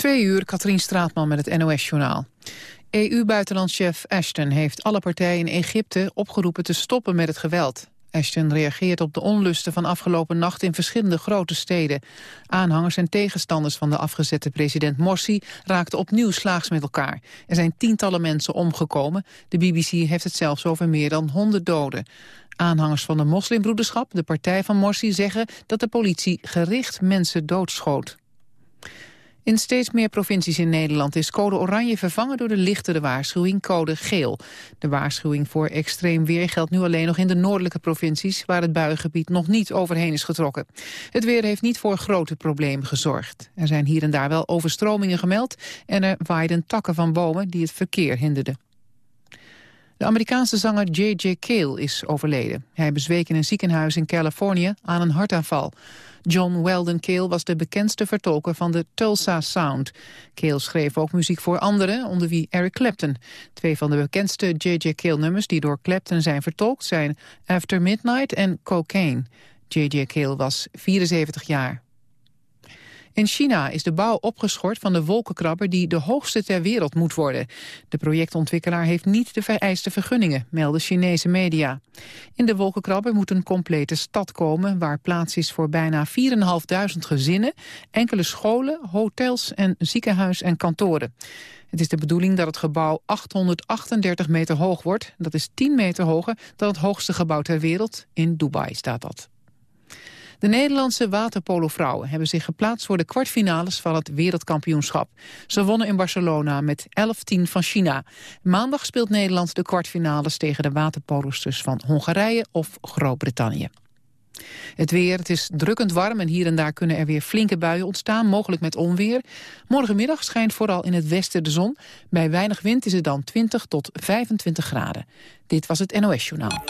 Twee uur, Katrien Straatman met het NOS-journaal. EU-buitenlandchef Ashton heeft alle partijen in Egypte opgeroepen te stoppen met het geweld. Ashton reageert op de onlusten van afgelopen nacht in verschillende grote steden. Aanhangers en tegenstanders van de afgezette president Morsi raakten opnieuw slaags met elkaar. Er zijn tientallen mensen omgekomen. De BBC heeft het zelfs over meer dan 100 doden. Aanhangers van de moslimbroederschap, de partij van Morsi, zeggen dat de politie gericht mensen doodschoot. In steeds meer provincies in Nederland is code oranje vervangen door de lichtere waarschuwing code geel. De waarschuwing voor extreem weer geldt nu alleen nog in de noordelijke provincies waar het buiengebied nog niet overheen is getrokken. Het weer heeft niet voor grote problemen gezorgd. Er zijn hier en daar wel overstromingen gemeld en er waaiden takken van bomen die het verkeer hinderden. De Amerikaanse zanger J.J. Cale is overleden. Hij bezweek in een ziekenhuis in Californië aan een hartaanval. John Weldon Cale was de bekendste vertolker van de Tulsa Sound. Cale schreef ook muziek voor anderen, onder wie Eric Clapton. Twee van de bekendste J.J. Cale-nummers die door Clapton zijn vertolkt zijn After Midnight en Cocaine. J.J. Cale was 74 jaar. In China is de bouw opgeschort van de wolkenkrabber die de hoogste ter wereld moet worden. De projectontwikkelaar heeft niet de vereiste vergunningen, melden Chinese media. In de wolkenkrabber moet een complete stad komen waar plaats is voor bijna 4.500 gezinnen, enkele scholen, hotels en ziekenhuis en kantoren. Het is de bedoeling dat het gebouw 838 meter hoog wordt. Dat is 10 meter hoger dan het hoogste gebouw ter wereld. In Dubai staat dat. De Nederlandse waterpolovrouwen hebben zich geplaatst voor de kwartfinales van het wereldkampioenschap. Ze wonnen in Barcelona met 11-10 van China. Maandag speelt Nederland de kwartfinales tegen de waterpolosters van Hongarije of Groot-Brittannië. Het weer, het is drukkend warm en hier en daar kunnen er weer flinke buien ontstaan, mogelijk met onweer. Morgenmiddag schijnt vooral in het westen de zon. Bij weinig wind is het dan 20 tot 25 graden. Dit was het NOS Journaal.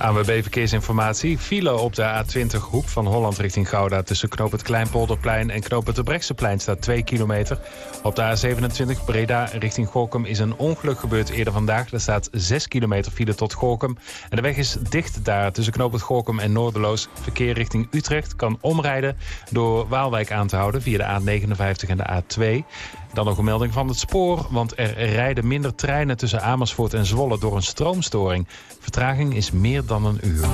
ANWB Verkeersinformatie. File op de A20 hoek van Holland richting Gouda... tussen knoop het Kleinpolderplein en knoop het staat 2 kilometer. Op de A27 Breda richting Gorkum is een ongeluk gebeurd eerder vandaag. Er staat 6 kilometer file tot Gorkum. En de weg is dicht daar tussen knoop het Gorkum en Noorderloos. Verkeer richting Utrecht kan omrijden door Waalwijk aan te houden... via de A59 en de A2. Dan nog een melding van het spoor, want er rijden minder treinen tussen Amersfoort en Zwolle door een stroomstoring. Vertraging is meer dan een uur.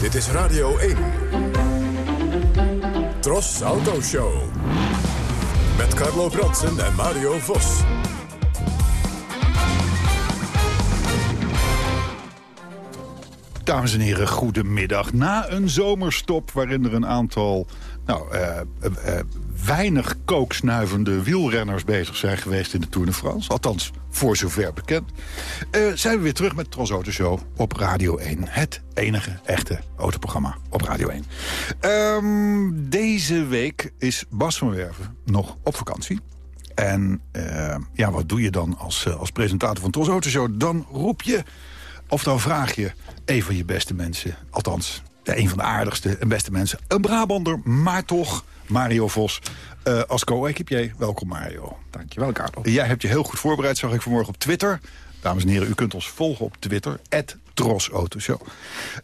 Dit is Radio 1. Tros Auto Show. Met Carlo Bronsen en Mario Vos. Dames en heren, goedemiddag. Na een zomerstop waarin er een aantal nou, uh, uh, weinig kooksnuivende wielrenners bezig zijn geweest in de Tour de France. Althans, voor zover bekend. Zijn we weer terug met Tros Auto Show op Radio 1. Het enige echte autoprogramma op Radio 1. Um, deze week is Bas van Werven nog op vakantie. En ja, wat doe je dan als, als presentator van Tros Auto Show? Dan roep je, of dan vraag je, een van je beste mensen. Althans, een van de aardigste en beste mensen. Een Brabander, maar toch Mario Vos. Uh, als co-equipier, welkom Mario. Dankjewel, Carlo. Jij hebt je heel goed voorbereid, zag ik vanmorgen op Twitter. Dames en heren, u kunt ons volgen op Twitter. @trosautoshow.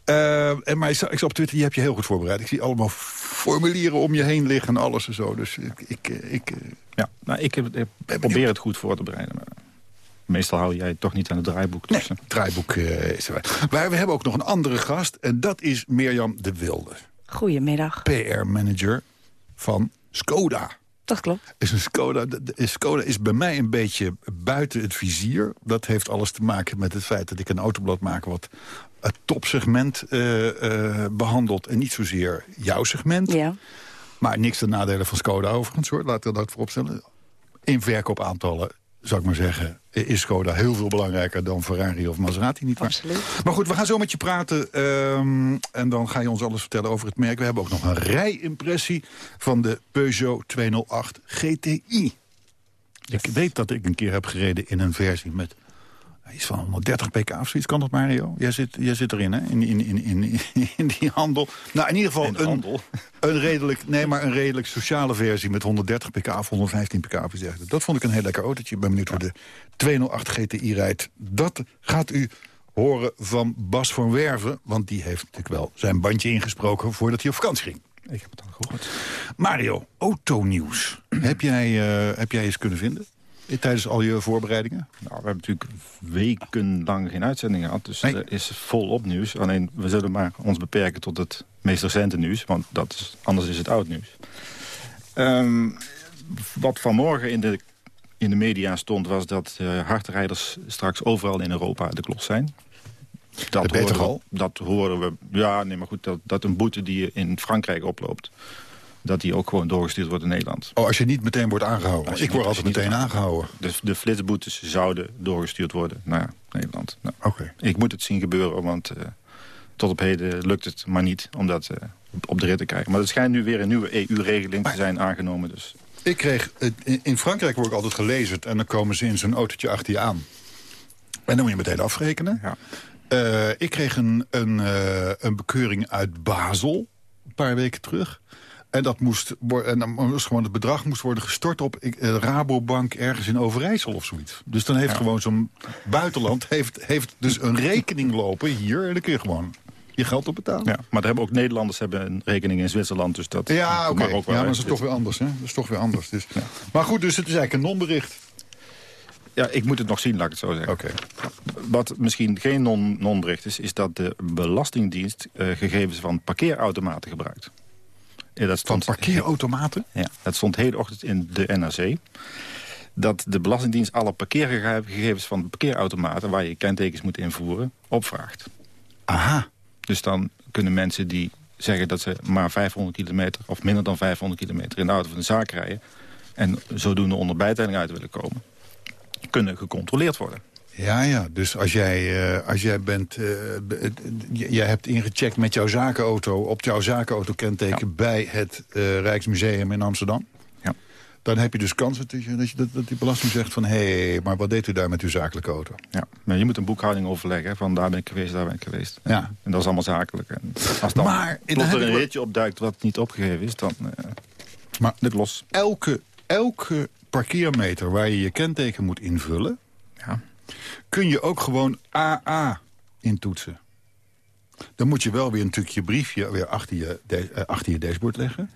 Uh, en maar ik zag op Twitter, je hebt je heel goed voorbereid. Ik zie allemaal formulieren om je heen liggen en alles en zo. Dus ik... ik, ik ja, nou, ik, heb, ik probeer het goed voor te bereiden. Maar meestal hou jij toch niet aan het draaiboek. Dus. Nee, het draaiboek uh, is er. Maar we hebben ook nog een andere gast. En dat is Mirjam de Wilde. Goedemiddag. PR-manager van Skoda. Dat klopt. Is een Skoda, de, Skoda is bij mij een beetje buiten het vizier. Dat heeft alles te maken met het feit dat ik een autoblad maak... wat het topsegment uh, uh, behandelt en niet zozeer jouw segment. Ja. Maar niks ten nadele van Skoda overigens, hoor. Laten we dat vooropstellen. In verkoopaantallen zou ik maar zeggen, is Skoda heel veel belangrijker dan Ferrari of Maserati, niet waar? Absoluut. Maar goed, we gaan zo met je praten um, en dan ga je ons alles vertellen over het merk. We hebben ook nog een rijimpressie van de Peugeot 208 GTI. Ik weet dat ik een keer heb gereden in een versie met Iets van 130 pk of zoiets, kan dat Mario? Jij zit, jij zit erin, hè? In, in, in, in, in die handel. Nou, in ieder geval een, een, redelijk, nee, maar een redelijk sociale versie... met 130 pk of 115 pk. Of Dat vond ik een heel lekker autootje. Ik ben benieuwd hoe de 208 GTI rijdt. Dat gaat u horen van Bas van Werven. Want die heeft natuurlijk wel zijn bandje ingesproken voordat hij op vakantie ging. Ik heb het al gehoord. Mario, autonieuws. heb, jij, eh, heb jij eens kunnen vinden? Tijdens al je voorbereidingen? Nou, we hebben natuurlijk wekenlang geen uitzending gehad. Dus Nee. er is volop nieuws. Alleen, we zullen maar ons beperken tot het meest recente nieuws. Want dat is, anders is het oud nieuws. Ehm, wat vanmorgen in de, in de media stond... was dat eh, hardrijders straks overal in Europa de klos zijn. Dat, horen we- al? Dat horen we. Ja, nee, maar goed. Dat, dat een boete die je in Frankrijk oploopt... dat die ook gewoon doorgestuurd wordt in Nederland. Oh, als je niet meteen wordt aangehouden. Als Ik word altijd meteen aangehouden. De, de flitsboetes zouden doorgestuurd worden naar Nederland. Nou, Oké. ik moet het zien gebeuren, want eh, tot op heden lukt het maar niet om dat eh, op- de rit te krijgen. Maar er schijnt nu weer een nieuwe EU-regeling te zijn aangenomen. Dus Ik kreeg, het- in- Frankrijk word ik altijd gelezerd... en dan komen ze in zo'n autootje achter je aan. En dan moet je meteen afrekenen. ja. Eh, ik kreeg een, een, eh, een bekeuring uit Basel een paar weken terug. En, dat moest, en dan moest gewoon het bedrag moest worden gestort op ik, eh, Rabobank ergens in Overijssel of zoiets. Dus dan heeft gewoon zo'n buitenland heeft, heeft dus een rekening lopen hier. En dan kun je gewoon je geld op betalen. ja, maar daar hebben ook Nederlanders hebben een rekening in Zwitserland. Dus dat Ja, oké. ook wel. Ja, maar dat is toch weer anders, hè? Dat is toch weer anders. Dus. Maar goed, dus het is eigenlijk een non-bericht. Ja, ik moet het nog zien, laat ik het zo zeggen. Oké. Wat misschien geen non- non-bericht is... is dat de Belastingdienst eh, gegevens van parkeerautomaten gebruikt. Ja, dat Van stond, parkeerautomaten? Ja, dat stond hele ochtend in de NRC. Dat de Belastingdienst alle parkeergegevens van parkeerautomaten... waar je kentekens moet invoeren, opvraagt. Aha. Dus dan kunnen mensen die zeggen dat ze maar 500 kilometer... of minder dan 500 kilometer in de auto van de zaak rijden... en zodoende onder bijtelling uit willen komen... kunnen gecontroleerd worden. Ja, ja. Dus als jij, eh, als jij bent... eh, eh, jij hebt ingecheckt met jouw zakenauto... op jouw zakenauto kenteken bij het Rijksmuseum in Amsterdam... Ja. dan heb je dus kans dat, je, dat, je, dat, die belasting zegt van... hé, hey, maar wat deed u daar met uw zakelijke auto? Ja, maar je moet een boekhouding overleggen. hè, Van daar ben ik geweest, daar ben ik geweest. Ja. En dat is allemaal zakelijk. En als dan Maar, plots er een ritje opduikt wat niet opgegeven is... dan Maar dit los. elke, elke parkeermeter waar je je kenteken moet invullen... Ja. Kun je ook gewoon AA intoetsen. Dan moet je wel weer natuurlijk je briefje weer achter je, de- eh, achter je dashboard leggen.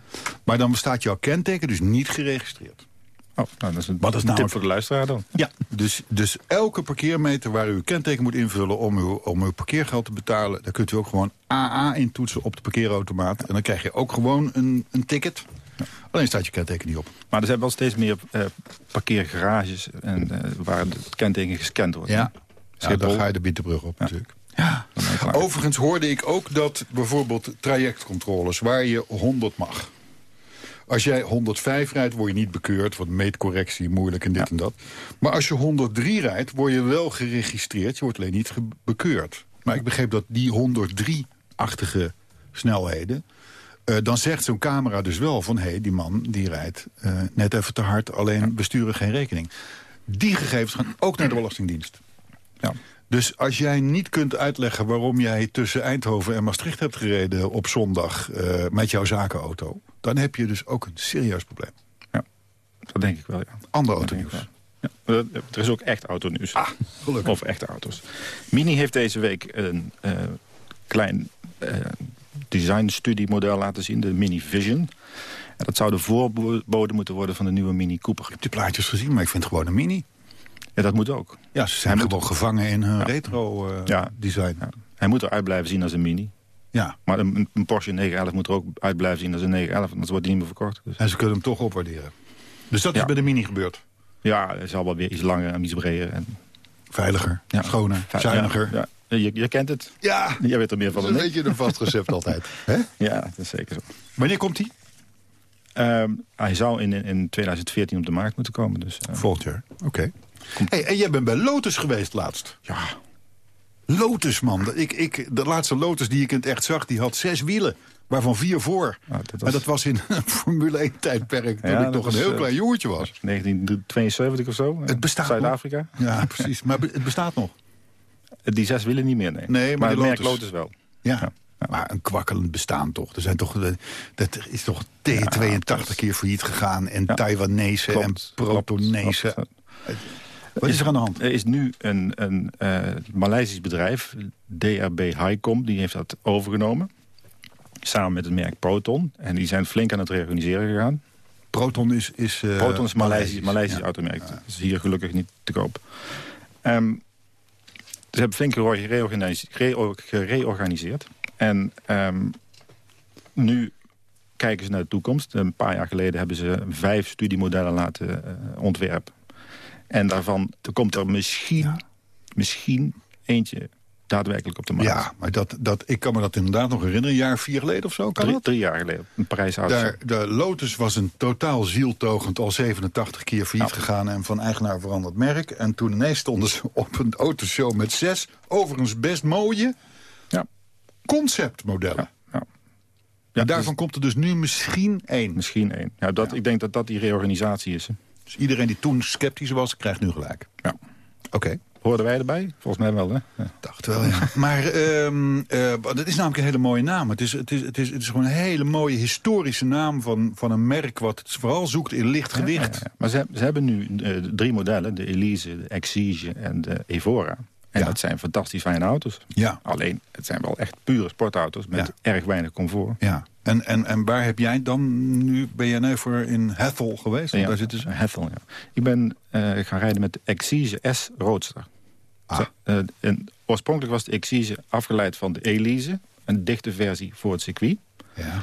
Maar dan staat jouw kenteken dus niet geregistreerd. Oh, nou, dat is een, Wat is een tip voor de luisteraar dan. Ja, dus, dus elke parkeermeter waar u uw kenteken moet invullen... om uw, om uw parkeergeld te betalen... daar kunt u ook gewoon AA intoetsen op de parkeerautomaat. En dan krijg je ook gewoon een, een ticket. Alleen staat je kenteken niet op. Maar er zijn wel steeds meer eh, parkeergarages en, eh, waar het kenteken gescand wordt. Ja, ja dan ga je de Bietenbrug op natuurlijk. Ja. Overigens hoorde ik ook dat bijvoorbeeld trajectcontroles... waar je 100 mag. Als jij 105 rijdt, word je niet bekeurd. Want meetcorrectie, moeilijk en dit en dat. Maar als je 103 rijdt, word je wel geregistreerd. Je wordt alleen niet bekeurd. Maar ik begreep dat die 103-achtige snelheden... eh, dan zegt zo'n camera dus wel van... hé, hey, die man die rijdt eh, net even te hard, alleen besturen geen rekening. Die gegevens gaan ook naar de Belastingdienst. Ja. Dus als jij niet kunt uitleggen waarom jij tussen Eindhoven en Maastricht hebt gereden op zondag eh, met jouw zakenauto, dan heb je dus ook een serieus probleem. Dat denk ik wel, ja. Ik autonieuws. Ja, er is ook echt autonieuws. Ah, gelukkig. Of echte auto's. Mini heeft deze week een klein designstudiemodel laten zien, de Mini Vision. En dat zou de voorbode moeten worden van de nieuwe Mini Cooper. Ik heb die plaatjes gezien, maar ik vind het gewoon een mini. Ja, dat moet ook. Ja, ze zijn Hij gewoon gevangen in hun retro eh, Ja. design. Ja. Hij moet eruit blijven zien als een Mini. Ja, Maar een, een Porsche 911 moet er ook uit blijven zien als een 911. Anders wordt die niet meer verkocht. Dus en ze kunnen hem toch opwaarderen. Dus dat Ja. is bij de mini gebeurd. ja, hij zal wel weer iets langer en iets breder. En, Veiliger, schoner, zuiniger. Je, je kent het. Ja, Jij weet er meer van dat is dan een ik. beetje een vast recept altijd. Hè? Ja, dat is zeker zo. Wanneer komt hij? Ehm, hij zou in, in 2014 op de markt moeten komen. Dus, eh, Volgend jaar. Oké. Hey, en jij bent bij Lotus geweest laatst. ja, Lotus, man. Ik, ik, de laatste Lotus die ik in het echt zag, die had zes wielen. Waarvan vier voor. Ah, dat was- En dat was in een Formule 1 tijdperk toen Ja, ik nog een heel eh, klein jongetje was. 1972 of zo. eh, Het bestaat Zuid-Afrika. Ja, precies. Maar het bestaat nog. Die zes wielen niet meer, nee. Nee, maar maar merk Lotus. Wel. Ja. Maar een kwakkelend bestaan toch. Er zijn toch dat is toch T82 keer failliet gegaan. En Ja. Taiwanese en Klopt, Protonese. klopt. Wat is er aan de hand? Er is nu een, een uh, Maleisisch bedrijf, DRB Highcom, die heeft dat overgenomen. Samen met het merk Proton. En die zijn flink aan het reorganiseren gegaan. Proton is... is uh, Proton is Maleisisch, Maleisisch ja. automerk. Dat is hier gelukkig niet te koop. Um, ze hebben flink gereorganiseerd. En um, nu kijken ze naar de toekomst. Een paar jaar geleden hebben ze vijf studiemodellen laten uh, ontwerpen. En daarvan komt er misschien, misschien eentje daadwerkelijk op de markt. Ja, maar dat, dat, ik kan me dat inderdaad nog herinneren. Een jaar, vier geleden of zo, kan drie, dat? Drie jaar geleden, een Parijs Daar, De Lotus was een totaal zieltogend al 87 keer failliet ja. gegaan... en van eigenaar veranderd merk. En toen ineens stonden ze op een autoshow met zes... overigens best mooie ja. conceptmodellen. Ja. Ja, en daarvan dus, komt er dus nu misschien één. Misschien één. Ja, dat, Ik denk dat dat die reorganisatie is. Hè. Dus iedereen die toen sceptisch was, krijgt nu gelijk. Ja. Oké. Okay. Hoorden wij erbij? Volgens mij wel, hè? Ja. Dacht wel, ja. maar um, uh, dat is namelijk een hele mooie naam. Het is, het, is, het, is, het is gewoon een hele mooie historische naam van, van een merk... wat het vooral zoekt in licht gewicht. Ja, ja, maar ze, ze hebben nu uh, drie modellen. De Elise, de Exige en de Evora. En dat zijn fantastisch fijne auto's. Ja. Alleen, het zijn wel echt pure sportauto's met erg weinig comfort. Ja. En, en, en waar heb jij dan nu, ben jij nu voor in Hethel geweest? Ja, daar zitten ze. Hethel, ja. Ik ben uh, gaan rijden met de Exige S Roadster. Ah. Uh, en oorspronkelijk was de Exige afgeleid van de Elise. Een dichte versie voor het circuit. Ja.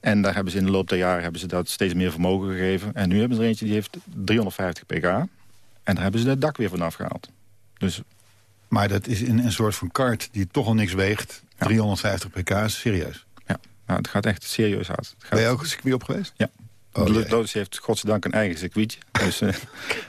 En daar hebben ze in de loop der jaren hebben ze dat steeds meer vermogen gegeven. En nu hebben ze er eentje die heeft 350 pk. En daar hebben ze het dak weer vanaf gehaald. Dus maar dat is in een soort van kart die toch al niks weegt. Ja. 350 pk, is serieus. Ja, nou, het gaat echt serieus hard. Het gaat... Ben je ook een circuit op geweest? Ja. Oh. Lotus heeft godzijdank een eigen circuitje. Dus uh,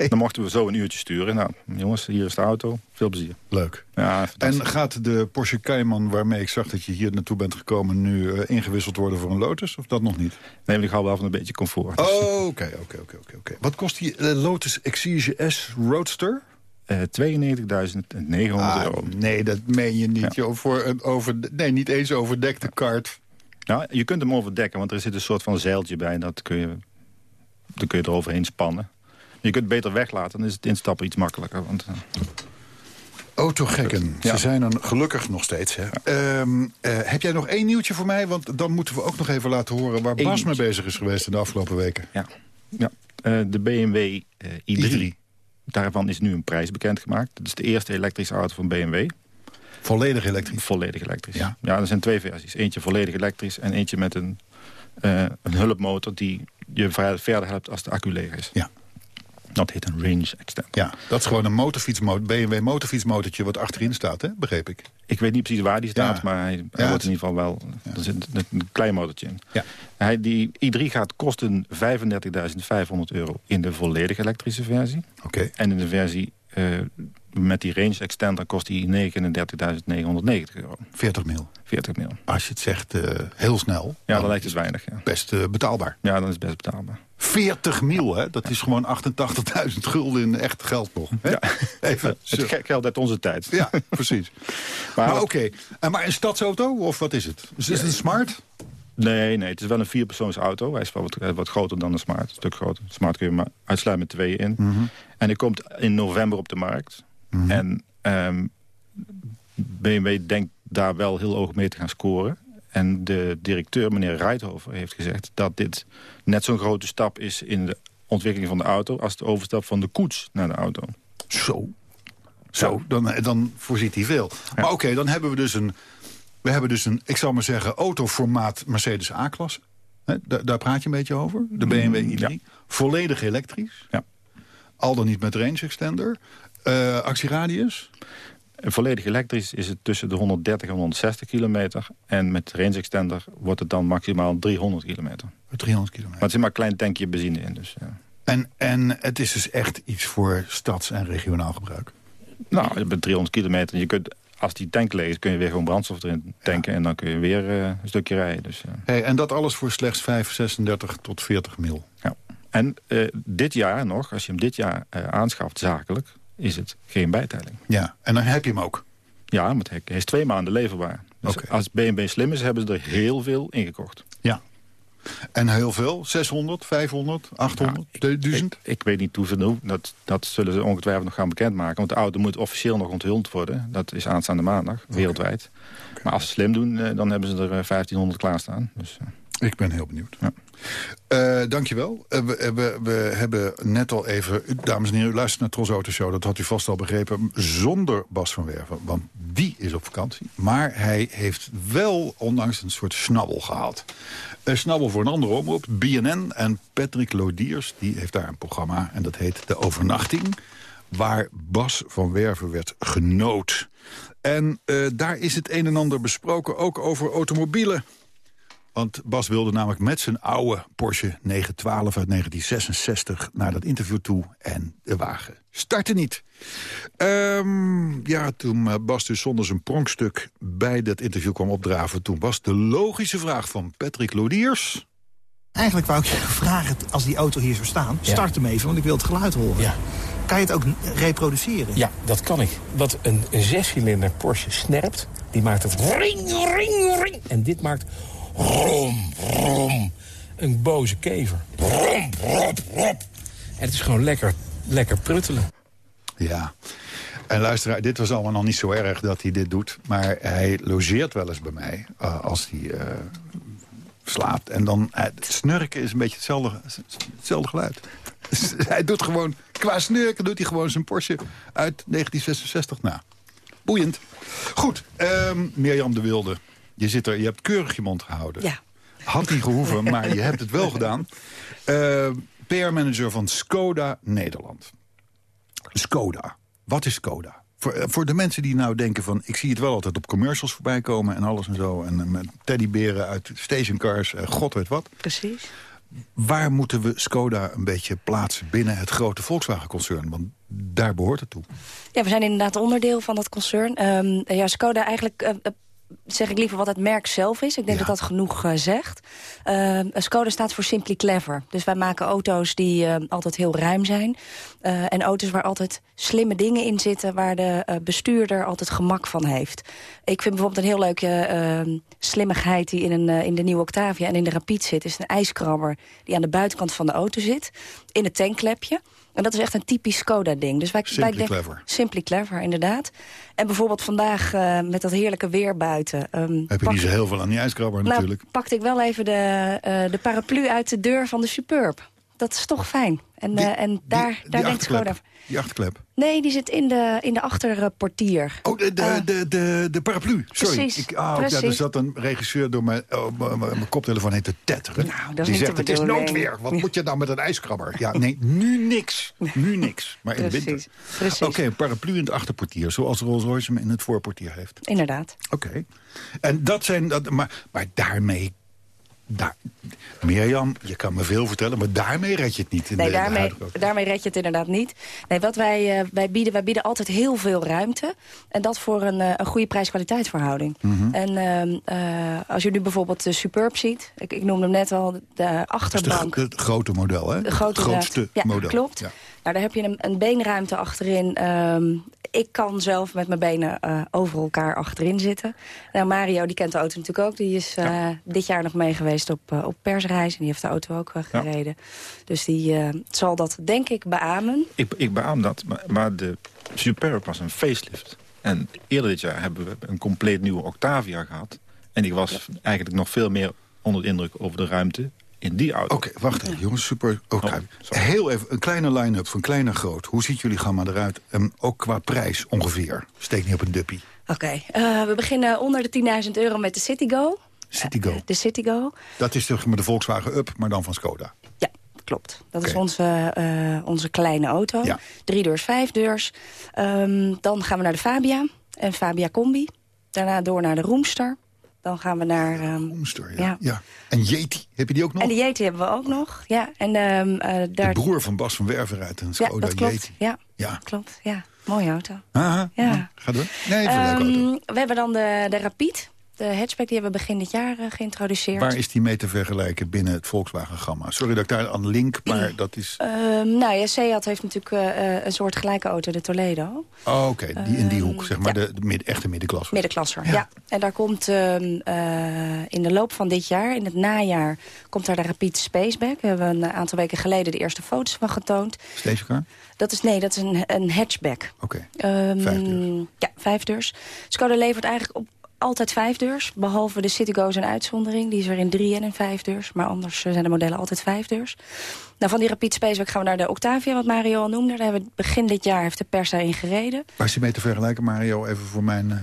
dan mochten we zo een uurtje sturen. Nou, jongens, hier is de auto. Veel plezier. Leuk. Ja, En gaat de Porsche Cayman, waarmee ik zag dat je hier naartoe bent gekomen... nu uh, ingewisseld worden voor een Lotus, of dat nog niet? Nee, ik hou wel van een beetje comfort. Oh, oké, oké, oké, oké. Wat kost die uh, Lotus Exige S Roadster? Uh, 92.900 Ah, euro. nee, dat meen je niet. Ja. Joh, voor een over, nee, niet eens overdekte kart. Nou, je kunt hem overdekken, want er zit een soort van zeiltje bij. Dat kun je, dan kun je eroverheen spannen. Je kunt het beter weglaten, dan is het instappen iets makkelijker. Want, uh, Autogekken, Ja. ze zijn er gelukkig nog steeds. Hè? Ehm, eh, heb jij nog één nieuwtje voor mij? Want dan moeten we ook nog even laten horen... waar Eén Bas mee bezig is geweest in de afgelopen weken. ja. Ja. Uh, de BMW i3. Daarvan is nu een prijs bekendgemaakt. Dat is de eerste elektrische auto van BMW. Volledig elektrisch. Volledig elektrisch. Ja. ja, er zijn twee versies. Eentje volledig elektrisch en eentje met een, uh, een hulpmotor... die je ver- verder helpt als de accu leeg is. Ja. Dat heet een range extender. Ja, dat is gewoon een motorfietsmotor, BMW motorfietsmotortje wat achterin staat, hè? begreep ik. Ik weet niet precies waar die staat, Ja. maar hij, hij Ja, wordt in ieder geval wel... Er zit een, klein motortje in. Ja. Hij, die i3 gaat kosten 35.500 euro in de volledig elektrische versie. Oké. En in de versie uh, met die range extender kost die 39.990 euro. 40 mil. 40 mil. Als je het zegt uh, heel snel. Ja, dan lijkt het weinig. Ja. Best uh, betaalbaar. ja, dan is het best betaalbaar. 40 mil, hè? Dat is gewoon 88.000 gulden in echt geld nog. Hè? Ja. Even. Het ge- geldt uit onze tijd. Ja, precies. Maar, Maar oké, En maar een stadsauto of wat is het? Is het een smart? Nee, nee, het is wel een vierpersoons auto. Hij is wel wat, wat groter dan de Smart. Een stuk groter. Smart kun je maar uitsluiten met tweeën in. Mhm. En hij komt in november op de markt. Mhm. En ehm, BMW denkt daar wel heel hoog mee te gaan scoren. En de directeur, meneer Reithofer, heeft gezegd... dat dit net zo'n grote stap is in de ontwikkeling van de auto... als de overstap van de koets naar de auto. Zo. Zo, dan, dan voorziet hij veel. Maar oké, dan hebben we dus een... We hebben dus een, ik zal maar zeggen, autoformaat Mercedes A-klasse. Daar, daar praat je een beetje over. De BMW i3. ja. Volledig elektrisch. Ja. Al dan niet met range extender. Eh, actieradius. Volledig elektrisch is het tussen de 130 en 160 kilometer. En met range extender wordt het dan maximaal 300 kilometer. 300 Maar kilometer. het zit maar een klein tankje benzine in. Dus, ja. En, en het is dus echt iets voor stads- en regionaal gebruik. Nou, bent 300 kilometer. Je kunt, als die tank leeg is, kun je weer gewoon brandstof erin tanken. En dan kun je weer eh, een stukje rijden. Dus. Hey, en dat alles voor slechts 5, 36 tot 40 mil. Ja. En eh, dit jaar nog, als je hem dit jaar eh, aanschaft zakelijk, is het geen bijtelling. Ja, en dan heb je hem ook. Ja, met hij is twee maanden leverbaar. Dus als BMW slim is, hebben ze er heel veel ingekocht. Ja. En heel veel? 600, 500, 800, 1000? Ik, ik weet niet hoeveel. Dat, dat zullen ze ongetwijfeld nog gaan bekendmaken. Want de auto moet officieel nog onthuld worden. Dat is aanstaande maandag, wereldwijd. Maar als ze slim doen, eh, dan hebben ze er 1500 klaarstaan. Dus, ik ben heel benieuwd. Ja. Uh, dankjewel. Uh, we, we, we, hebben net al even... Dames en heren, u luistert naar Tros Auto Show. Dat had u vast al begrepen. Zonder Bas van Werven. Want die is op vakantie. Maar hij heeft wel onlangs een soort snabbel gehad. Een snabbel voor een andere omroep. BNN en Patrick Lodiers. Die heeft daar een programma. En dat heet De Overnachting. Waar Bas van Werven werd genood. En daar is het een en ander besproken. Ook over automobielen. Want Bas wilde namelijk met zijn oude Porsche 912 uit 1966 naar dat interview toe. En de wagen startte niet. Um, ja, toen eh, Bas dus zonder zijn pronkstuk bij dat interview kwam opdraven... toen was de logische vraag van Patrick Lodiers... Eigenlijk wou ik je vragen, als die auto hier zou staan, start hem even, want ik wil het geluid horen. Ja. Kan je het ook reproduceren? Ja, dat kan ik. Wat een, een zescilinder Porsche snerpt, die maakt het ring, ring, ring. En dit maakt Rom, rom. Een boze kever. Rom, rop, rop. En het is gewoon lekker, lekker pruttelen. Ja. En luister, dit was allemaal nog niet zo erg dat hij dit doet. Maar hij logeert wel eens bij mij uh, als hij uh, slaapt. En dan, uh, snurken is een beetje hetzelfde, hetzelfde geluid. hij doet gewoon, qua snurken doet hij gewoon zijn Porsche uit 1966 na. Boeiend. Goed, um, Mirjam de Wilde. Je, zit er, je hebt keurig je mond gehouden. Ja. Had niet gehoeven, maar je hebt het wel gedaan. Uh, PR-manager van Skoda Nederland. Skoda. Wat is Skoda? Voor, eh, voor de mensen die nou denken van... ik zie het wel altijd op commercials voorbij komen en alles en zo... en eh, met teddyberen uit stationcars, uh, god weet wat. Precies. Waar moeten we Skoda een beetje plaatsen binnen het grote Volkswagen-concern? Want daar behoort het toe. Ja, we zijn inderdaad onderdeel van dat concern. Um, ja, Skoda eigenlijk... Uh, zeg ik liever wat het merk zelf is. Ik denk dat dat genoeg uh, zegt. Uh, Skoda staat voor Simply Clever. Dus wij maken auto's die uh, altijd heel ruim zijn. en auto's waar altijd slimme dingen in zitten... waar de bestuurder altijd gemak van heeft. Ik vind bijvoorbeeld een heel leuke ehm, slimmigheid... die in, een, in de nieuwe Octavia en in de Rapid zit. is een ijskrabber die aan de buitenkant van de auto zit. In het tankklepje. En dat is echt een typisch Skoda-ding. Dus wij, Simply wij clever. Simply clever, inderdaad. En bijvoorbeeld vandaag uh, met dat heerlijke weer buiten. Um, Heb je niet zo heel veel aan die ijskrabber nou, natuurlijk. pakte ik wel even de, uh, de paraplu uit de deur van de Superb. Dat is toch fijn. En, die, uh, en daar, die, daar die denkt Skoda... Die achterklep? Nee, die zit in de, in de achterportier. Oh, de, de, Uh, de, de, de paraplu. Sorry. precies, Ik, ah, precies. Ja, er zat een regisseur door mijn, oh, mijn- koptelefoon heen te tetteren. Nou, dat is die zegt, het is bedoeling." noodweer. Wat moet je nou met een ijskrabber? Ja, nee, nu niks. Nu niks. Maar in de winter. Precies, precies. Oké, een paraplu in het achterportier. Zoals Rolls Royce hem in het voorportier heeft. Inderdaad. Oké. En dat zijn... Dat, maar, maar daarmee... Daar, Mirjam, je kan me veel vertellen, maar daarmee red je het niet. In Nee, de, daarmee, daarmee red je het inderdaad niet. Nee, wat wij, eh, wij bieden, wij bieden altijd heel veel ruimte. En dat voor een, eh, een goede prijs-kwaliteitsverhouding. Mhm. En ehm, eh, als je nu bijvoorbeeld de Superb ziet... Ik, ik noemde hem net al, de Dat is de, achterbank. het grote model, hè? De het grootste inderdaad. ja, model. klopt. Ja. Nou, daar heb je een, een beenruimte achterin. Ehm, ik kan zelf met mijn benen eh, over elkaar achterin zitten. Nou, Mario, die kent de auto natuurlijk ook. Die is eh, dit jaar nog mee geweest op, eh, op persreis. En die heeft de auto ook Ja. gereden. Dus die zal dat, denk ik, beamen. Ik, ik beaam dat, maar, maar de Superb was een facelift. En eerder dit jaar hebben we een compleet nieuwe Octavia gehad. En ik was eigenlijk nog veel meer onder de indruk over de ruimte in die auto. Oké, wacht even, jongens. Super. Oké. Oh. Heel even, een kleine line-up van klein naar groot. Hoe ziet jullie gamma eruit? En ook qua prijs ongeveer. Steek niet op een duppie. Oké, eh, we beginnen onder de 10.000 euro met de Citigo. Citigo. De Citigo. Dat is maar de Volkswagen Up, maar dan van Skoda. Ja, klopt. Dat is onze, eh, onze kleine auto. Ja. Drie deurs, vijf deurs. Ehm, dan gaan we naar de Fabia. En Fabia Combi. Daarna door naar de Roomster. Dan gaan we naar... ehm, ja. Ja. ja. En Yeti, heb je die ook nog? en de Yeti hebben we ook nog. Ja, en ehm, eh, De daar... broer van Bas van Werver uit een ja, Skoda dat klopt. Yeti. Ja, Ja. klopt. Ja, mooie auto. Aha, Ja. Ga door. Nee, even leuke auto. Ehm, we hebben dan de, de Rapide. De hatchback die hebben we begin dit jaar uh, geïntroduceerd. Waar is die mee te vergelijken binnen het Volkswagen-gamma? Sorry dat ik daar aan link, maar dat is... Uh, nou ja, Seat heeft natuurlijk uh, een soort gelijke auto, de Toledo. Oh, oké. Okay. Die in die hoek, zeg maar, ja. de, de mid, echte middenklasse. Middenklasser, ja. ja. En daar komt ehm, in de loop van dit jaar, in het najaar... komt daar de Rapid Spaceback. Daar hebben we een aantal weken geleden de eerste foto's van getoond. Stagecar? Dat is, nee, dat is een, een hatchback. Oké, okay. um, vijf deurs. Ja, vijf deurs. Skoda levert eigenlijk op altijd vijf deurs. Behalve de Citigo's een uitzondering. Die is er in drie en in vijf deurs. Maar anders zijn de modellen altijd vijf deurs. Nou, van die Rapid Spaceback gaan we naar de Octavia, wat Mario al noemde. Daar hebben we begin dit jaar heeft de pers daarin gereden. Waar is hij mee te vergelijken, Mario? Even voor mijn... Uh...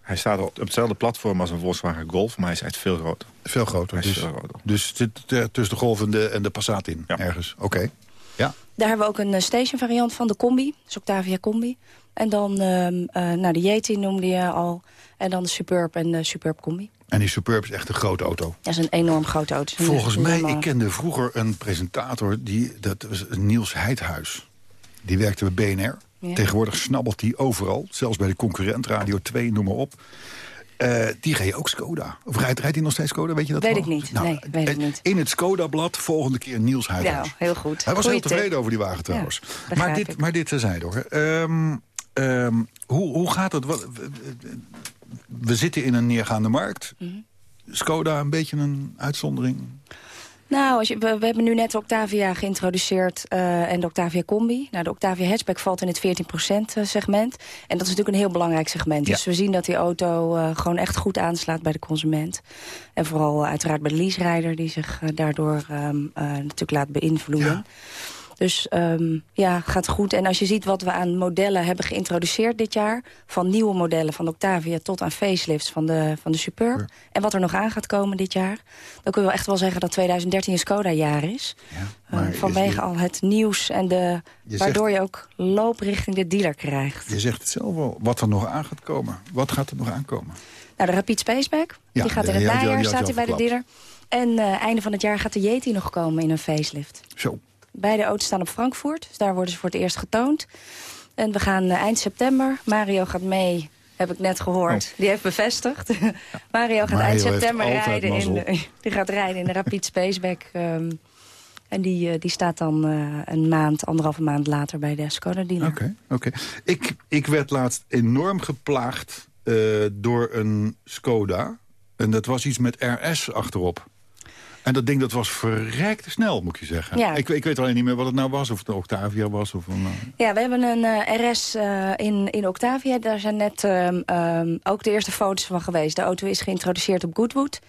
Hij staat op hetzelfde platform als een Volkswagen Golf, maar hij is echt veel groter. Veel groter. dus, veel groter. dus zit tussen de Golf en de, en de Passat in, ja. ergens. Oké. Okay. Ja. Daar hebben we ook een station variant van, de Combi. Dus Octavia Combi. En dan, uh, nou, de Yeti noemde je al. En dan de Superb en de Superb Combi. En die Superb is echt een grote auto. Dat is een enorm grote auto. Volgens mij, ik kende vroeger een presentator, die, dat was Niels Heidhuis. Die werkte bij BNR. Ja. Tegenwoordig snabbelt hij overal. Zelfs bij de concurrent, Radio 2, noem maar op. Uh, die reed ook Skoda. Of rijdt, rijdt hij nog steeds Skoda? Weet je dat Weet ik niet. Nou, nee, weet ik niet. In het Skoda-blad volgende keer Niels Heidhuis. Ja, heel goed. Hij was Goeie heel tevreden tip. over die wagen trouwens. Ja, maar, dit, maar dit terzijde hoor. Um, um, hoe, hoe gaat het? Wat, we zitten in een neergaande markt. Mm -hmm. Skoda een beetje een uitzondering? Nou, als je, we, we, hebben nu net Octavia geïntroduceerd uh, en de Octavia Combi. Nou, de Octavia Hatchback valt in het 14% segment. En dat is natuurlijk een heel belangrijk segment. Ja. Dus we zien dat die auto uh, gewoon echt goed aanslaat bij de consument. En vooral uh, uiteraard bij de leaserijder die zich daardoor um, natuurlijk laat beïnvloeden. Ja. Dus um, ja, gaat goed. En als je ziet wat we aan modellen hebben geïntroduceerd dit jaar... van nieuwe modellen van Octavia tot aan facelifts van de, van de Superb... Ja. en wat er nog aan gaat komen dit jaar... dan kun je wel echt wel zeggen dat 2013 een Skoda-jaar is. Ja, uh, vanwege al het nieuws en de... Je waardoor zegt, je ook loop richting de dealer krijgt. Je zegt het zelf wel, wat er nog aan gaat komen. Wat gaat er nog aankomen? Nou, de Rapid Spaceback. Ja, die gaat in het najaar, staat hij bij de dealer. En uh, einde van het jaar gaat de Yeti nog komen in een facelift. Zo. Beide auto's staan op Frankfurt, dus daar worden ze voor het eerst getoond. En we gaan uh, eind september, Mario gaat mee, heb ik net gehoord. Oh. Die heeft bevestigd. Ja. Mario gaat Mario eind september rijden in, de, die gaat rijden in de Rapid Spaceback. Um, en die, uh, die staat dan uh, een maand, anderhalve maand later bij de Skoda dealer. Oké, okay, oké. Okay. Ik, ik werd laatst enorm geplaagd door een Skoda. En dat was iets met RS achterop. En dat ding dat was verrekte snel, moet je zeggen. Ja. Ik, ik weet alleen niet meer wat het nou was. Of het een Octavia was. Of een, uh... Ja, we hebben een uh, RS uh, in, in Octavia. Daar zijn net um, um, ook de eerste foto's van geweest. De auto is geïntroduceerd op Goodwood.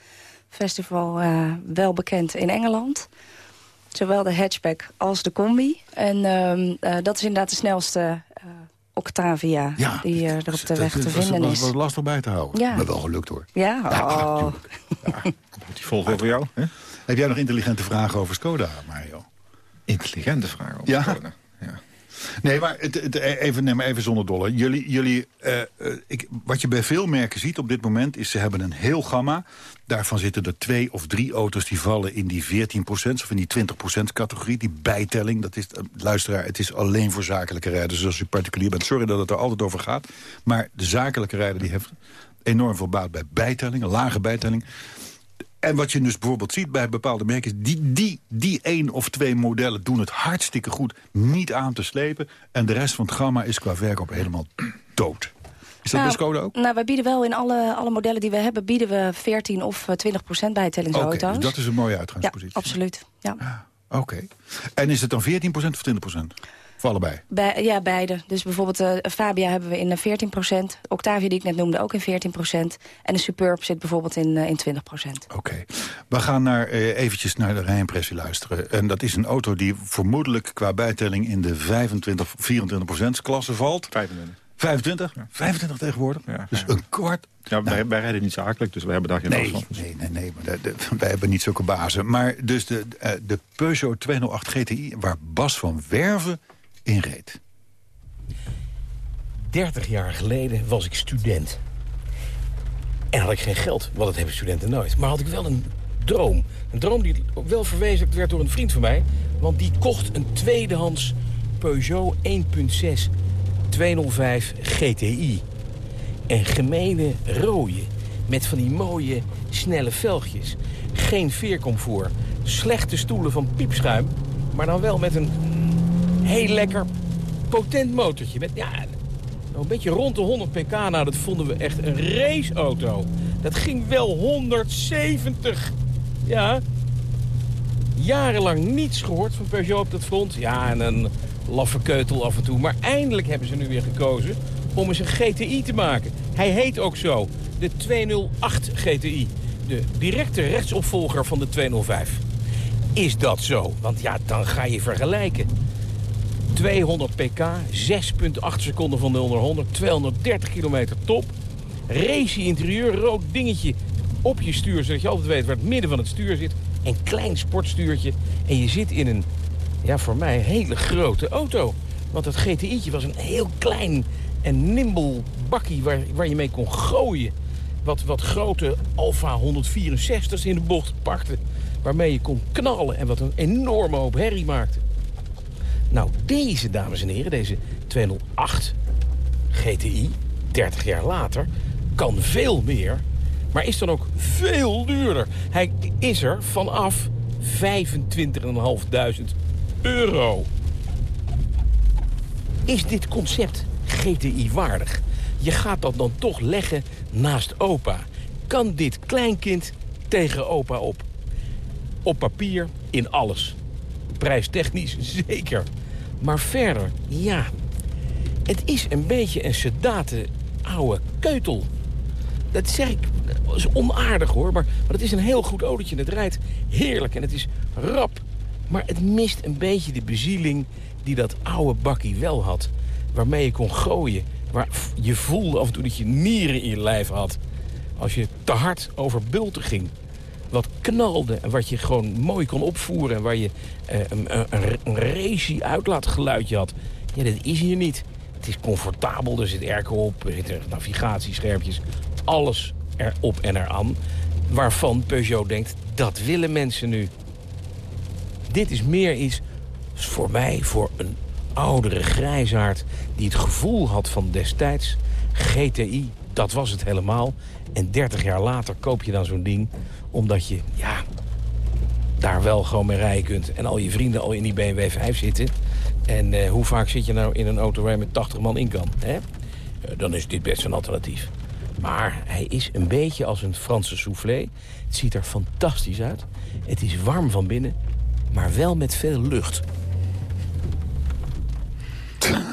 Festival wel bekend in Engeland. Zowel de hatchback als de combi. En um, dat is inderdaad de snelste Octavia ja, die er op de weg te vinden is. Dat was lastig bij te houden. Ja. Maar wel gelukt hoor. Ja, ja oh. ja, die volgen over jou. Hè? Heb jij nog intelligente vragen over Skoda, Mario? Intelligente vragen over ja? Skoda? Nee, maar, het, even, nee, maar even zonder dolle. Jullie, jullie, uh, uh, ik, wat je bij veel merken ziet op dit moment... is ze hebben een heel gamma. Daarvan zitten er twee of drie auto's die vallen in die 14% of in die 20% categorie. Die bijtelling, dat is, uh, luisteraar, het is alleen voor zakelijke rijders. Dus als u particulier bent, sorry dat het er altijd over gaat. Maar de zakelijke rijder die heeft enorm veel baat bij bijtelling, een lage bijtelling. En wat je dus bijvoorbeeld ziet bij bepaalde merken... die, die, die één of twee modellen doen het hartstikke goed niet aan te slepen... en de rest van het gamma is qua verkoop helemaal dood. Is dat nou, bij Skoda ook? Nou, wij bieden wel in alle, alle modellen die we hebben... bieden we 14 of 20 procent bijtellingsauto's. Oké, okay, dus dat is een mooie uitgangspositie. Ja, absoluut. Ja. Ah, Oké. Okay. En is het dan 14 procent of 20 procent? Voor allebei? Bij, ja, beide. Dus bijvoorbeeld uh, Fabia hebben we in 14 procent. Octavia, die ik net noemde, ook in 14 procent. En de Superb zit bijvoorbeeld in, uh, in 20 procent. Oké. Okay. We gaan naar, uh, eventjes naar de rijimpressie luisteren. En dat is een auto die vermoedelijk qua bijtelling... in de 25, 24 procent klasse valt. 25. 25? Ja. 25 tegenwoordig? Ja, dus een kwart. Ja, nou, wij, wij, rijden niet zakelijk, dus wij hebben daar geen nee, van. Nee, nee, nee, maar de, de, wij hebben niet zulke bazen. Maar dus de, de Peugeot 208 GTI, waar Bas van Werven in reed. 30 jaar geleden was ik student. En had ik geen geld, want dat hebben studenten nooit. Maar had ik wel een droom. Een droom die wel verwezenlijkt werd door een vriend van mij. Want die kocht een tweedehands Peugeot 1.6 205 GTI. Een gemene rode. Met van die mooie, snelle velgjes. Geen veercomfort. Slechte stoelen van piepschuim. Maar dan wel met een heel lekker potent motortje. Met ja, een beetje rond de 100 pk. Nou, dat vonden we echt een raceauto. Dat ging wel 170. Ja. Jarenlang niets gehoord van Peugeot op dat front. Ja, en een laffe keutel af en toe. Maar eindelijk hebben ze nu weer gekozen om eens een GTI te maken. Hij heet ook zo, de 208 GTI. De directe rechtsopvolger van de 205. Is dat zo? Want ja, dan ga je vergelijken. 200 pk, 6,8 seconden van 0 naar 100, 230 kilometer top. Racy interieur, rood dingetje op je stuur, zodat je altijd weet waar het midden van het stuur zit. Een klein sportstuurtje. En je zit in een, ja voor mij, hele grote auto. Want dat GTI'tje was een heel klein en nimble bakkie waar, waar je mee kon gooien. Wat, wat grote Alfa 164's in de bocht pakte. Waarmee je kon knallen en wat een enorme hoop herrie maakte. Nou, deze, dames en heren, deze 208 GTI, 30 jaar later, kan veel meer, maar is dan ook veel duurder. Hij is er vanaf 25.500 euro. Is dit concept GTI waardig? Je gaat dat dan toch leggen naast opa. Kan dit kleinkind tegen opa op? Op papier, in alles. Prijstechnisch zeker. Maar verder, ja. Het is een beetje een sedate oude keutel. Dat zeg ik, is onaardig hoor, maar, maar het is een heel goed autootje. Het rijdt heerlijk en het is rap. Maar het mist een beetje de bezieling die dat oude bakkie wel had. Waarmee je kon gooien. Waar je voelde af en toe dat je nieren in je lijf had. Als je te hard over bulten ging wat knalde en wat je gewoon mooi kon opvoeren... en waar je uh, een, een, een racy uitlaatgeluidje had. Ja, dat is hier niet. Het is comfortabel, er zit airco op, er zitten navigatieschermpjes. Alles erop en eraan. Waarvan Peugeot denkt, dat willen mensen nu. Dit is meer iets voor mij, voor een oudere grijzaard... die het gevoel had van destijds. GTI, dat was het helemaal. En 30 jaar later koop je dan zo'n ding omdat je, ja, daar wel gewoon mee rijden kunt. En al je vrienden al in die BMW 5 zitten. En uh, hoe vaak zit je nou in een auto waar je met 80 man in kan? Hè? Uh, dan is dit best een alternatief. Maar hij is een beetje als een Franse soufflé. Het ziet er fantastisch uit. Het is warm van binnen, maar wel met veel lucht.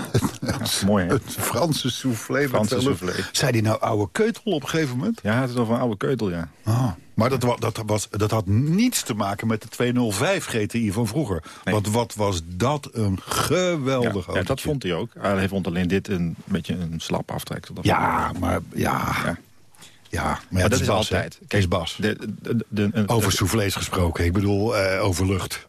mooi, hè? Een Franse soufflé. Franse soufflé. Zei die nou oude keutel op een gegeven moment? Ja, het is over een oude keutel, ja. Ah. Maar dat, dat, was, dat had niets te maken met de 205 GTI van vroeger. Want wat was dat een geweldig ja, ja, dat vond hij ook. Hij vond alleen dit een beetje een slap aftrek. Ja, maar ja... ja. Ja, maar, ja, dat is, Bas, altijd. Kees Bas. De, de, de, over soufflés gesproken. Ik bedoel, uh, over lucht.